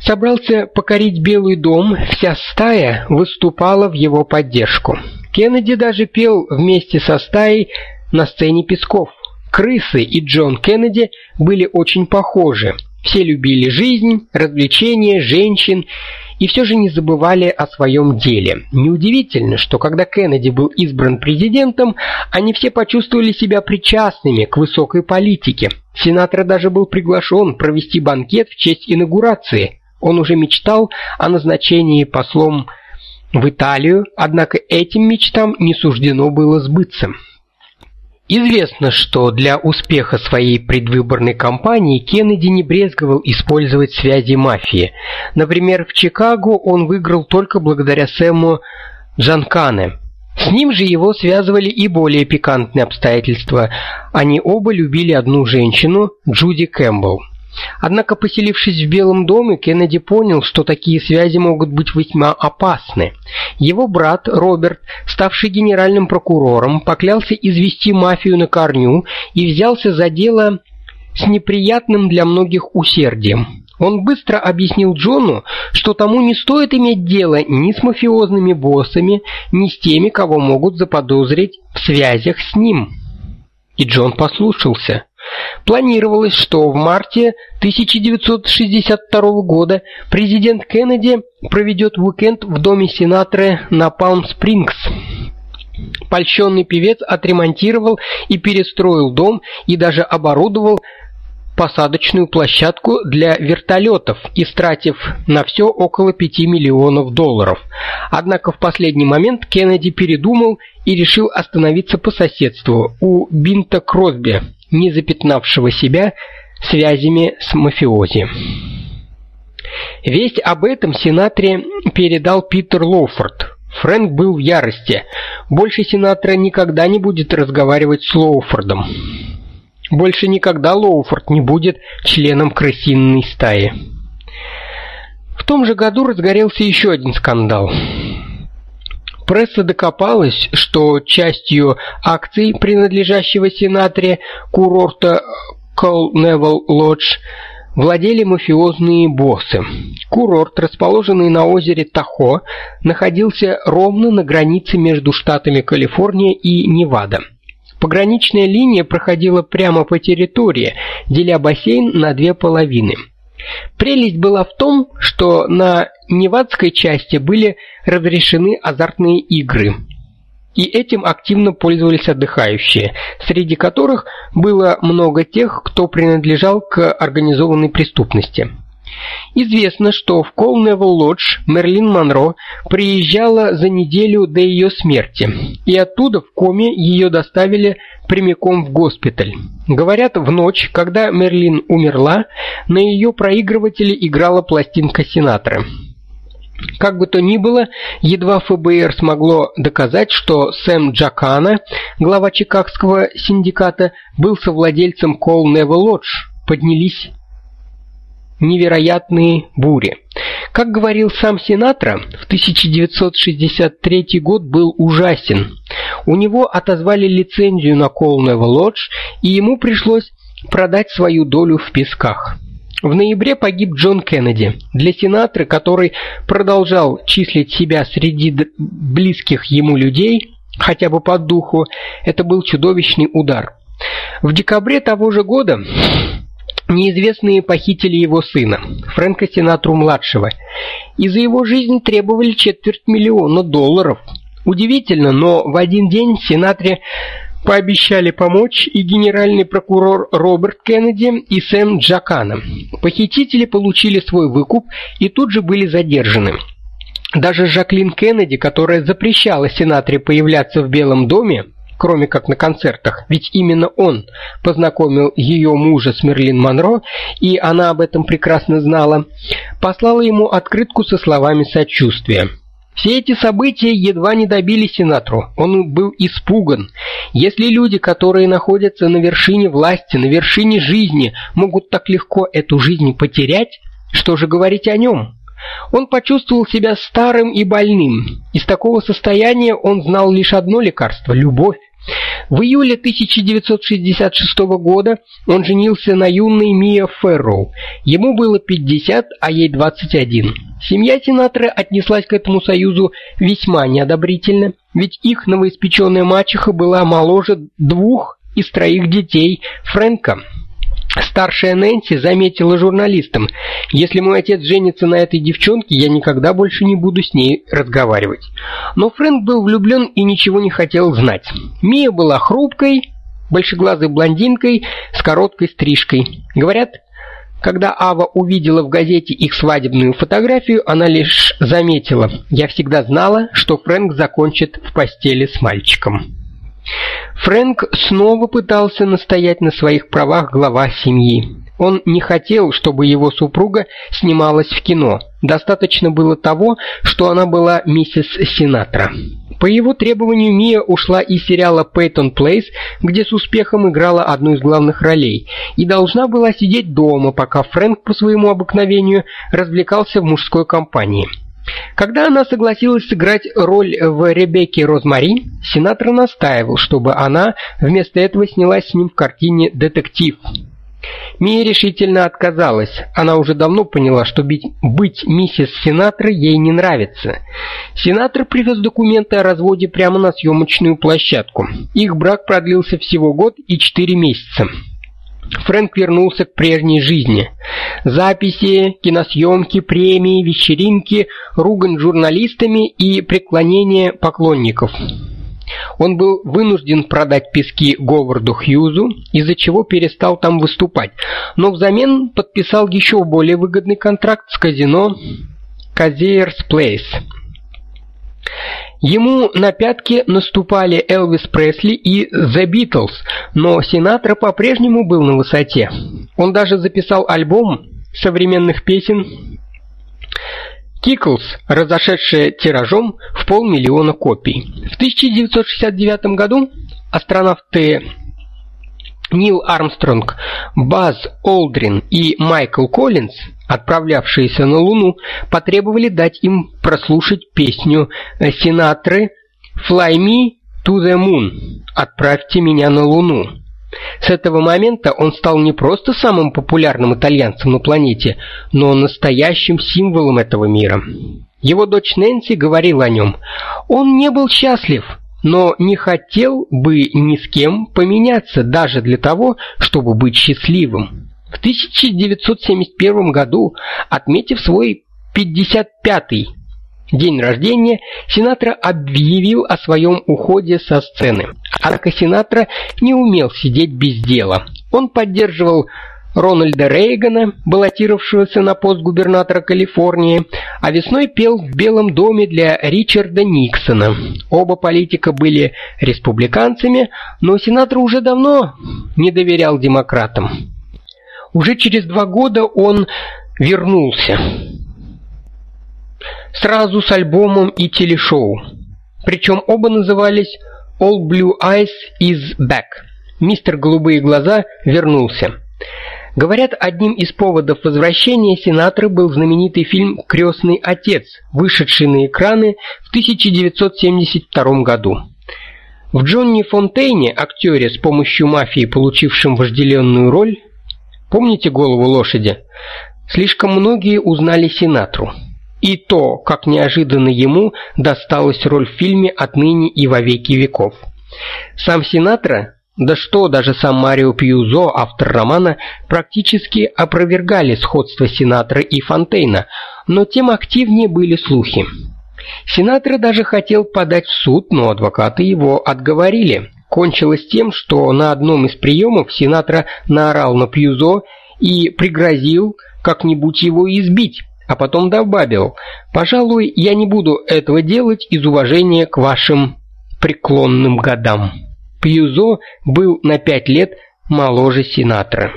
собрался покорить Белый дом, вся стая выступала в его поддержку. Кеннеди даже пел вместе со стаей на сцене Песков. Крысы и Джон Кеннеди были очень похожи. Все любили жизнь, развлечения, женщин и все же не забывали о своем деле. Неудивительно, что когда Кеннеди был избран президентом, они все почувствовали себя причастными к высокой политике. Сенатор даже был приглашен провести банкет в честь инаугурации. Он уже мечтал о назначении послом в Италию, однако этим мечтам не суждено было сбыться. Известно, что для успеха своей предвыборной кампании Кеннеди не брезговал использовать связи мафии. Например, в Чикаго он выиграл только благодаря Сэму Джанкане. С ним же его связывали и более пикантные обстоятельства. Они оба любили одну женщину, Джуди Кэмпбелл. Однако, поселившись в Белом доме, Кеннеди понял, что такие связи могут быть весьма опасны. Его брат Роберт, ставший генеральным прокурором, поклялся извести мафию на корню и взялся за дело с неприятным для многих усердием. Он быстро объяснил Джону, что тому не стоит иметь дело ни с мафиозными боссами, ни с теми, кого могут заподозрить в связях с ним. И Джон послушался. Планировалось, что в марте 1962 года президент Кеннеди проведет уикенд в доме сенатора на Палм-Спрингс. Польщенный певец отремонтировал и перестроил дом и даже оборудовал посадочную площадку для вертолетов, истратив на все около 5 миллионов долларов. Однако в последний момент Кеннеди передумал и решил остановиться по соседству у Бинта Кросби, не запятнавшего себя связями с мафиози. Весть об этом сенаторе передал Питер Лоуфорд. Фрэнк был в ярости. Больше сенатора никогда не будет разговаривать с Лоуфордом. Больше никогда Лоуфорд не будет членом крысиной стаи. В том же году разгорелся еще один скандал. Пресса докопалась, что частью акций, принадлежащего сенаторе курорта Колневел Лодж, владели мафиозные боссы. Курорт, расположенный на озере Тахо, находился ровно на границе между штатами Калифорния и Невада. Пограничная линия проходила прямо по территории, деля бассейн на две половины. Прелесть была в том, что на невадской части были разрешены азартные игры. И этим активно пользовались отдыхающие, среди которых было много тех, кто принадлежал к организованной преступности. Известно, что в Колневел Лодж Мерлин Монро приезжала за неделю до ее смерти, и оттуда в коме ее доставили прямиком в госпиталь. Говорят, в ночь, когда Мерлин умерла, на ее проигрывателе играла пластинка Синатра. Как бы то ни было, едва ФБР смогло доказать, что Сэм Джакана, глава чикагского синдиката, был совладельцем Call Never Lodge, поднялись невероятные бури. Как говорил сам Синатра, в 1963 год был ужасен. У него отозвали лицензию на Колнева Лодж, и ему пришлось продать свою долю в песках. В ноябре погиб Джон Кеннеди. Для сенатора, который продолжал числить себя среди близких ему людей, хотя бы по духу, это был чудовищный удар. В декабре того же года Неизвестные похитили его сына, Фрэнка Синатру-младшего, и за его жизнь требовали четверть миллиона долларов. Удивительно, но в один день Синатре пообещали помочь и генеральный прокурор Роберт Кеннеди, и Сэм Джакана. Похитители получили свой выкуп и тут же были задержаны. Даже Жаклин Кеннеди, которая запрещала Синатре появляться в Белом доме, кроме как на концертах, ведь именно он познакомил ее мужа с Мерлин Монро, и она об этом прекрасно знала, послала ему открытку со словами сочувствия. Все эти события едва не добили сенатору. Он был испуган. Если люди, которые находятся на вершине власти, на вершине жизни, могут так легко эту жизнь потерять, что же говорить о нем? Он почувствовал себя старым и больным. Из такого состояния он знал лишь одно лекарство любовь. В июле 1966 года он женился на юной Мия Ферроу. Ему было 50, а ей 21. Семья сенатора отнеслась к этому союзу весьма неодобрительно, ведь их новоиспеченная мачеха была моложе двух из троих детей Фрэнка. Старшая Нэнси заметила журналистам: "Если мой отец женится на этой девчонке, я никогда больше не буду с ней разговаривать". Но Фрэнк был влюблен и ничего не хотел знать. Мия была хрупкой, большеглазой блондинкой с короткой стрижкой. Говорят, когда Ава увидела в газете их свадебную фотографию, она лишь заметила: "Я всегда знала, что Фрэнк закончит в постели с мальчиком". Фрэнк снова пытался настоять на своих правах глава семьи. Он не хотел, чтобы его супруга снималась в кино. Достаточно было того, что она была миссис Синатра. По его требованию Мия ушла из сериала Peyton Place, где с успехом играла одну из главных ролей, и должна была сидеть дома, пока Фрэнк по своему обыкновению развлекался в мужской компании. Когда она согласилась сыграть роль в Ребекке Розмари, сенатор настаивал, чтобы она вместо этого снялась с ним в картине Детектив. Мия решительно отказалась. Она уже давно поняла, что быть, быть миссис Сенатор ей не нравится. Сенатор привез документы о разводе прямо на съемочную площадку. Их брак продлился всего год и четыре месяца. Фрэнк вернулся к прежней жизни. Записи, киносъемки, премии, вечеринки, ругань журналистами и преклонение поклонников. Он был вынужден продать пески Говарду Хьюзу, из-за чего перестал там выступать, но взамен подписал еще более выгодный контракт с казино Казиерс Плейс. Ему на пятки наступали Элвис Пресли и The Beatles, но Синатра по-прежнему был на высоте. Он даже записал альбом современных песен Киклс, разошедшая тиражом в полмиллиона копий. В 1969 году астронавты Нил Армстронг, Баз Олдрин и Майкл Коллинз, отправлявшиеся на Луну, потребовали дать им прослушать песню Синатры Fly Me to the Moon. Отправьте меня на Луну. С этого момента он стал не просто самым популярным итальянцем на планете, но настоящим символом этого мира. Его дочь Нэнси говорила о нем. Он не был счастлив, но не хотел бы ни с кем поменяться даже для того, чтобы быть счастливым. В 1971 году, отметив свой 55-й день рождения, Синатра объявил о своем уходе со сцены. Однако Синатра не умел сидеть без дела. Он поддерживал Рональда Рейгана, баллотировавшегося на пост губернатора Калифорнии, а весной пел в Белом доме для Ричарда Никсона. Оба политика были республиканцами, но сенатор уже давно не доверял демократам. Уже через два года он вернулся. Сразу с альбомом и телешоу. Причем оба назывались All Blue Eyes is Back. Мистер Голубые глаза вернулся. Говорят, одним из поводов возвращения сенатора был знаменитый фильм Крестный отец, вышедший на экраны в 1972 году. В Джонни Фонтейне, актере с помощью мафии, получившем вожделенную роль, помните голову лошади? Слишком многие узнали сенатору. И то, как неожиданно ему досталась роль в фильме отныне и во веки веков. Сам Синатра да что, даже сам Марио Пьюзо, автор романа, практически опровергали сходство Синатра и Фонтейна, но тем активнее были слухи. Синатра даже хотел подать в суд, но адвокаты его отговорили. Кончилось тем, что на одном из приемов Синатра наорал на Пьюзо и пригрозил как-нибудь его избить, а потом добавил: "Пожалуй, я не буду этого делать из уважения к вашим преклонным годам". Пьюзо был на пять лет моложе Синатра.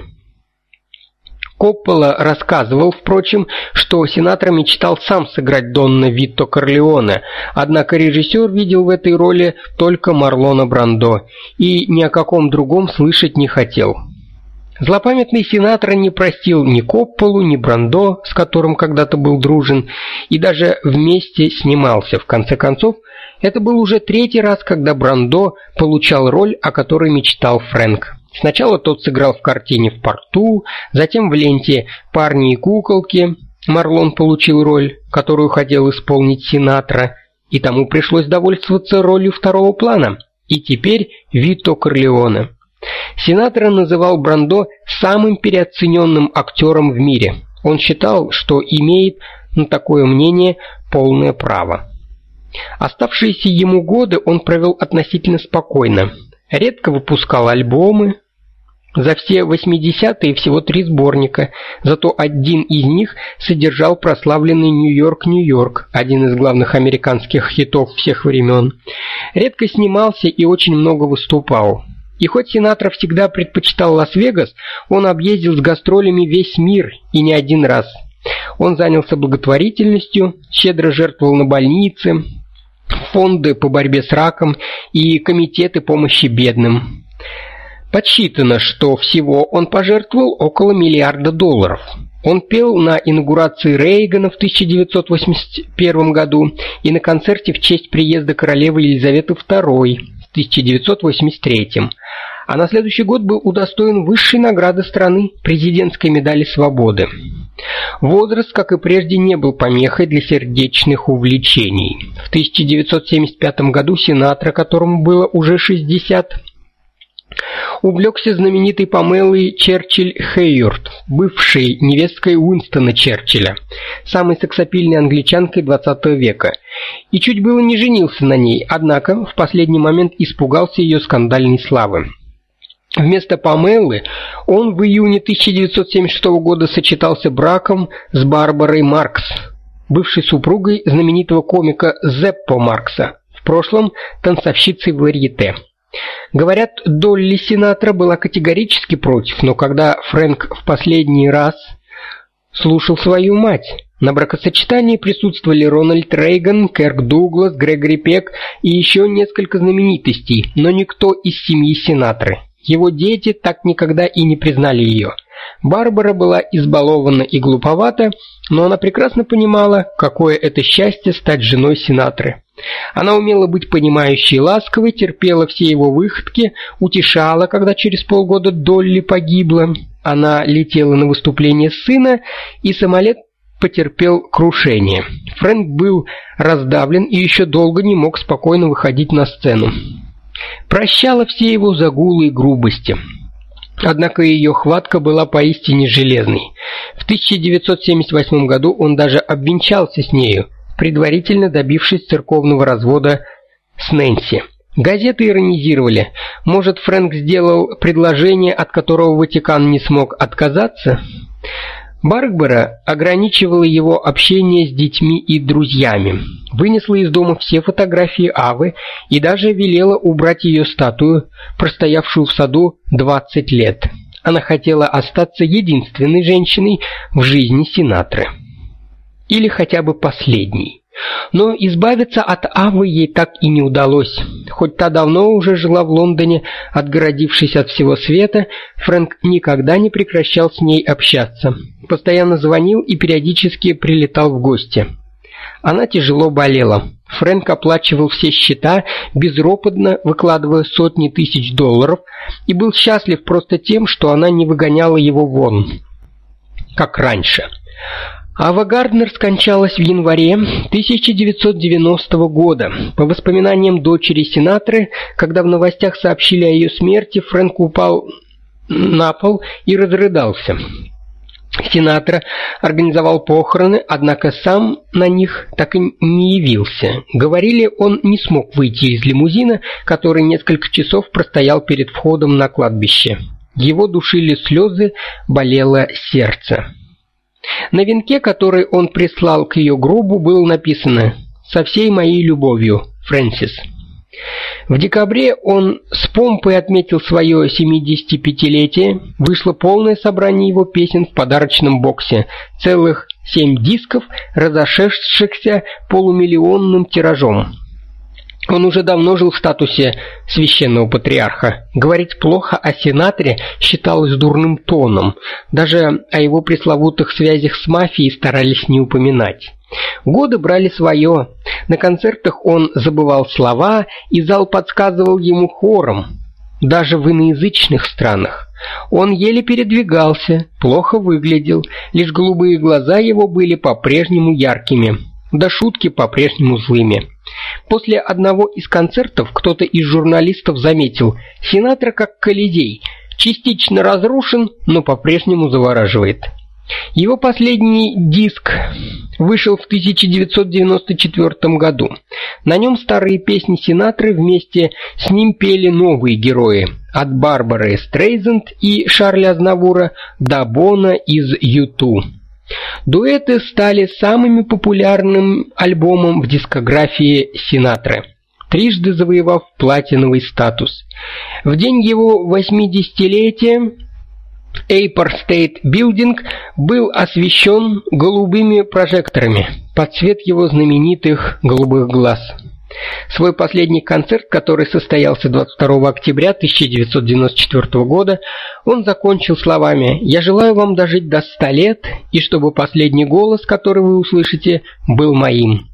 Коппола рассказывал, впрочем, что Синатра мечтал сам сыграть Донна Витто Корлеоне, однако режиссер видел в этой роли только Марлона Брандо и ни о каком другом слышать не хотел. Злопамятный Синатра не простил ни Копполу, ни Брандо, с которым когда-то был дружен, и даже вместе снимался. В конце концов, это был уже третий раз, когда Брандо получал роль, о которой мечтал Фрэнк. Сначала тот сыграл в картине «В порту», затем в ленте «Парни и куколки». Марлон получил роль, которую хотел исполнить Синатра, и тому пришлось довольствоваться ролью второго плана. И теперь Вито Корлеоне. Синатра называл Брандо самым переоцененным актером в мире. Он считал, что имеет на такое мнение полное право. Оставшиеся ему годы он провел относительно спокойно. Редко выпускал альбомы. За все 80-е всего три сборника, зато один из них содержал прославленный Нью-Йорк, Нью-Йорк, один из главных американских хитов всех времен. Редко снимался и очень много выступал. И хоть Синатра всегда предпочитал Лас-Вегас, он объездил с гастролями весь мир и не один раз. Он занялся благотворительностью, щедро жертвовал на больницы, фонды по борьбе с раком и комитеты помощи бедным. Подсчитано, что всего он пожертвовал около миллиарда долларов. Он пел на инаугурации Рейгана в 1981 году и на концерте в честь приезда королевы Елизаветы II в 1983. А на следующий год был удостоен высшей награды страны президентской медали свободы. Возраст, как и прежде, не был помехой для сердечных увлечений. В 1975 году сенатор, которому было уже 60, увлекся знаменитой Памелой Черчилль Хейюрт, бывшей невесткой Уинстона Черчилля, самой сексапильной англичанкой XX века, и чуть было не женился на ней, однако в последний момент испугался ее скандальной славы. Вместо Памелы он в июне 1976 года сочетался браком с Барбарой Маркс, бывшей супругой знаменитого комика Зеппо Маркса, в прошлом танцовщицей Варьете. Говорят, Долли Синатра была категорически против, но когда Фрэнк в последний раз слушал свою мать, на бракосочетании присутствовали Рональд Рейган, Керк Дуглас, Грегори Пек и еще несколько знаменитостей, но никто из семьи Синатры. Его дети так никогда и не признали ее. Барбара была избалована и глуповата, но она прекрасно понимала, какое это счастье стать женой сенаторы. Она умела быть понимающей и ласковой, терпела все его выходки, утешала, когда через полгода Долли погибла. Она летела на выступление сына, и самолет потерпел крушение. Фрэнк был раздавлен и еще долго не мог спокойно выходить на сцену. Прощала все его загулы и грубости. Однако ее хватка была поистине железной. В 1978 году он даже обвенчался с нею, предварительно добившись церковного развода с Нэнси. Газеты иронизировали: может, Фрэнк сделал предложение, от которого Ватикан не смог отказаться? Барбара ограничивала его общение с детьми и друзьями, вынесла из дома все фотографии Авы и даже велела убрать ее статую, простоявшую в саду 20 лет. Она хотела остаться единственной женщиной в жизни сенаторы. Или хотя бы последней. Но избавиться от Авы ей так и не удалось. Хоть та давно уже жила в Лондоне, отгородившись от всего света, Фрэнк никогда не прекращал с ней общаться. Постоянно звонил и периодически прилетал в гости. Она тяжело болела. Фрэнк оплачивал все счета, безропотно выкладывая сотни тысяч долларов, и был счастлив просто тем, что она не выгоняла его вон, как раньше. Ава Гарднер скончалась в январе 1990 года. По воспоминаниям дочери сенаторы, когда в новостях сообщили о ее смерти, Фрэнк упал на пол и разрыдался. Сенатор организовал похороны, однако сам на них так и не явился. Говорили, он не смог выйти из лимузина, который несколько часов простоял перед входом на кладбище. Его душили слезы, болело сердце. На венке, который он прислал к ее гробу, было написано: "Со всей моей любовью, Фрэнсис". В декабре он с помпой отметил свое 75-летие. Вышло полное собрание его песен в подарочном боксе, целых семь дисков, разошедшихся полумиллионным тиражом. Он уже давно жил в статусе священного патриарха. Говорить плохо о сенаторе считалось дурным тоном. Даже о его пресловутых связях с мафией старались не упоминать. Годы брали свое. На концертах он забывал слова, и зал подсказывал ему хором, даже в иноязычных странах. Он еле передвигался, плохо выглядел, лишь голубые глаза его были по-прежнему яркими, да шутки по-прежнему злыми. После одного из концертов кто-то из журналистов заметил: "Синатра как Колизей, частично разрушен, но по-прежнему завораживает". Его последний диск вышел в 1994 году. На нем старые песни Синатры вместе с ним пели новые герои: от Барбары Стрейзенд и Шарля Азнавура до Бона из Юту. Дуэты стали самым популярным альбомом в дискографии Синатры. трижды завоевав платиновый статус. В день его 80-летия Aper State Building был освещен голубыми прожекторами под цвет его знаменитых голубых глаз. Свой последний концерт, который состоялся 22 октября 1994 года, он закончил словами: "Я желаю вам дожить до 100 лет, и чтобы последний голос, который вы услышите, был моим".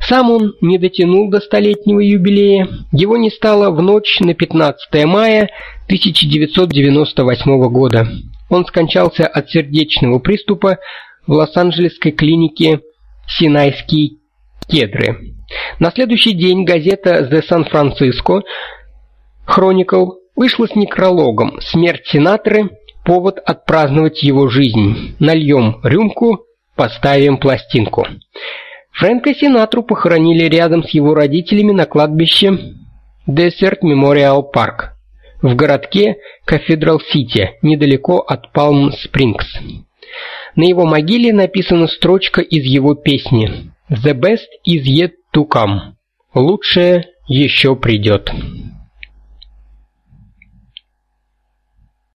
Сам он не дотянул до столетнего юбилея. Его не стало в ночь на 15 мая 1998 года. Он скончался от сердечного приступа в Лос-Анджелесской клинике Синайские кедры. На следующий день газета The San Francisco Chronicle вышла с некрологом «Смерть сенатора. Повод отпраздновать его жизнь. Нальем рюмку, поставим пластинку». Фрэнка Синатру похоронили рядом с его родителями на кладбище Desert Memorial Park в городке Кафедрал-Сити, недалеко от Палм-Спрингс. На его могиле написана строчка из его песни The best is yet to come. Лучшее еще придет.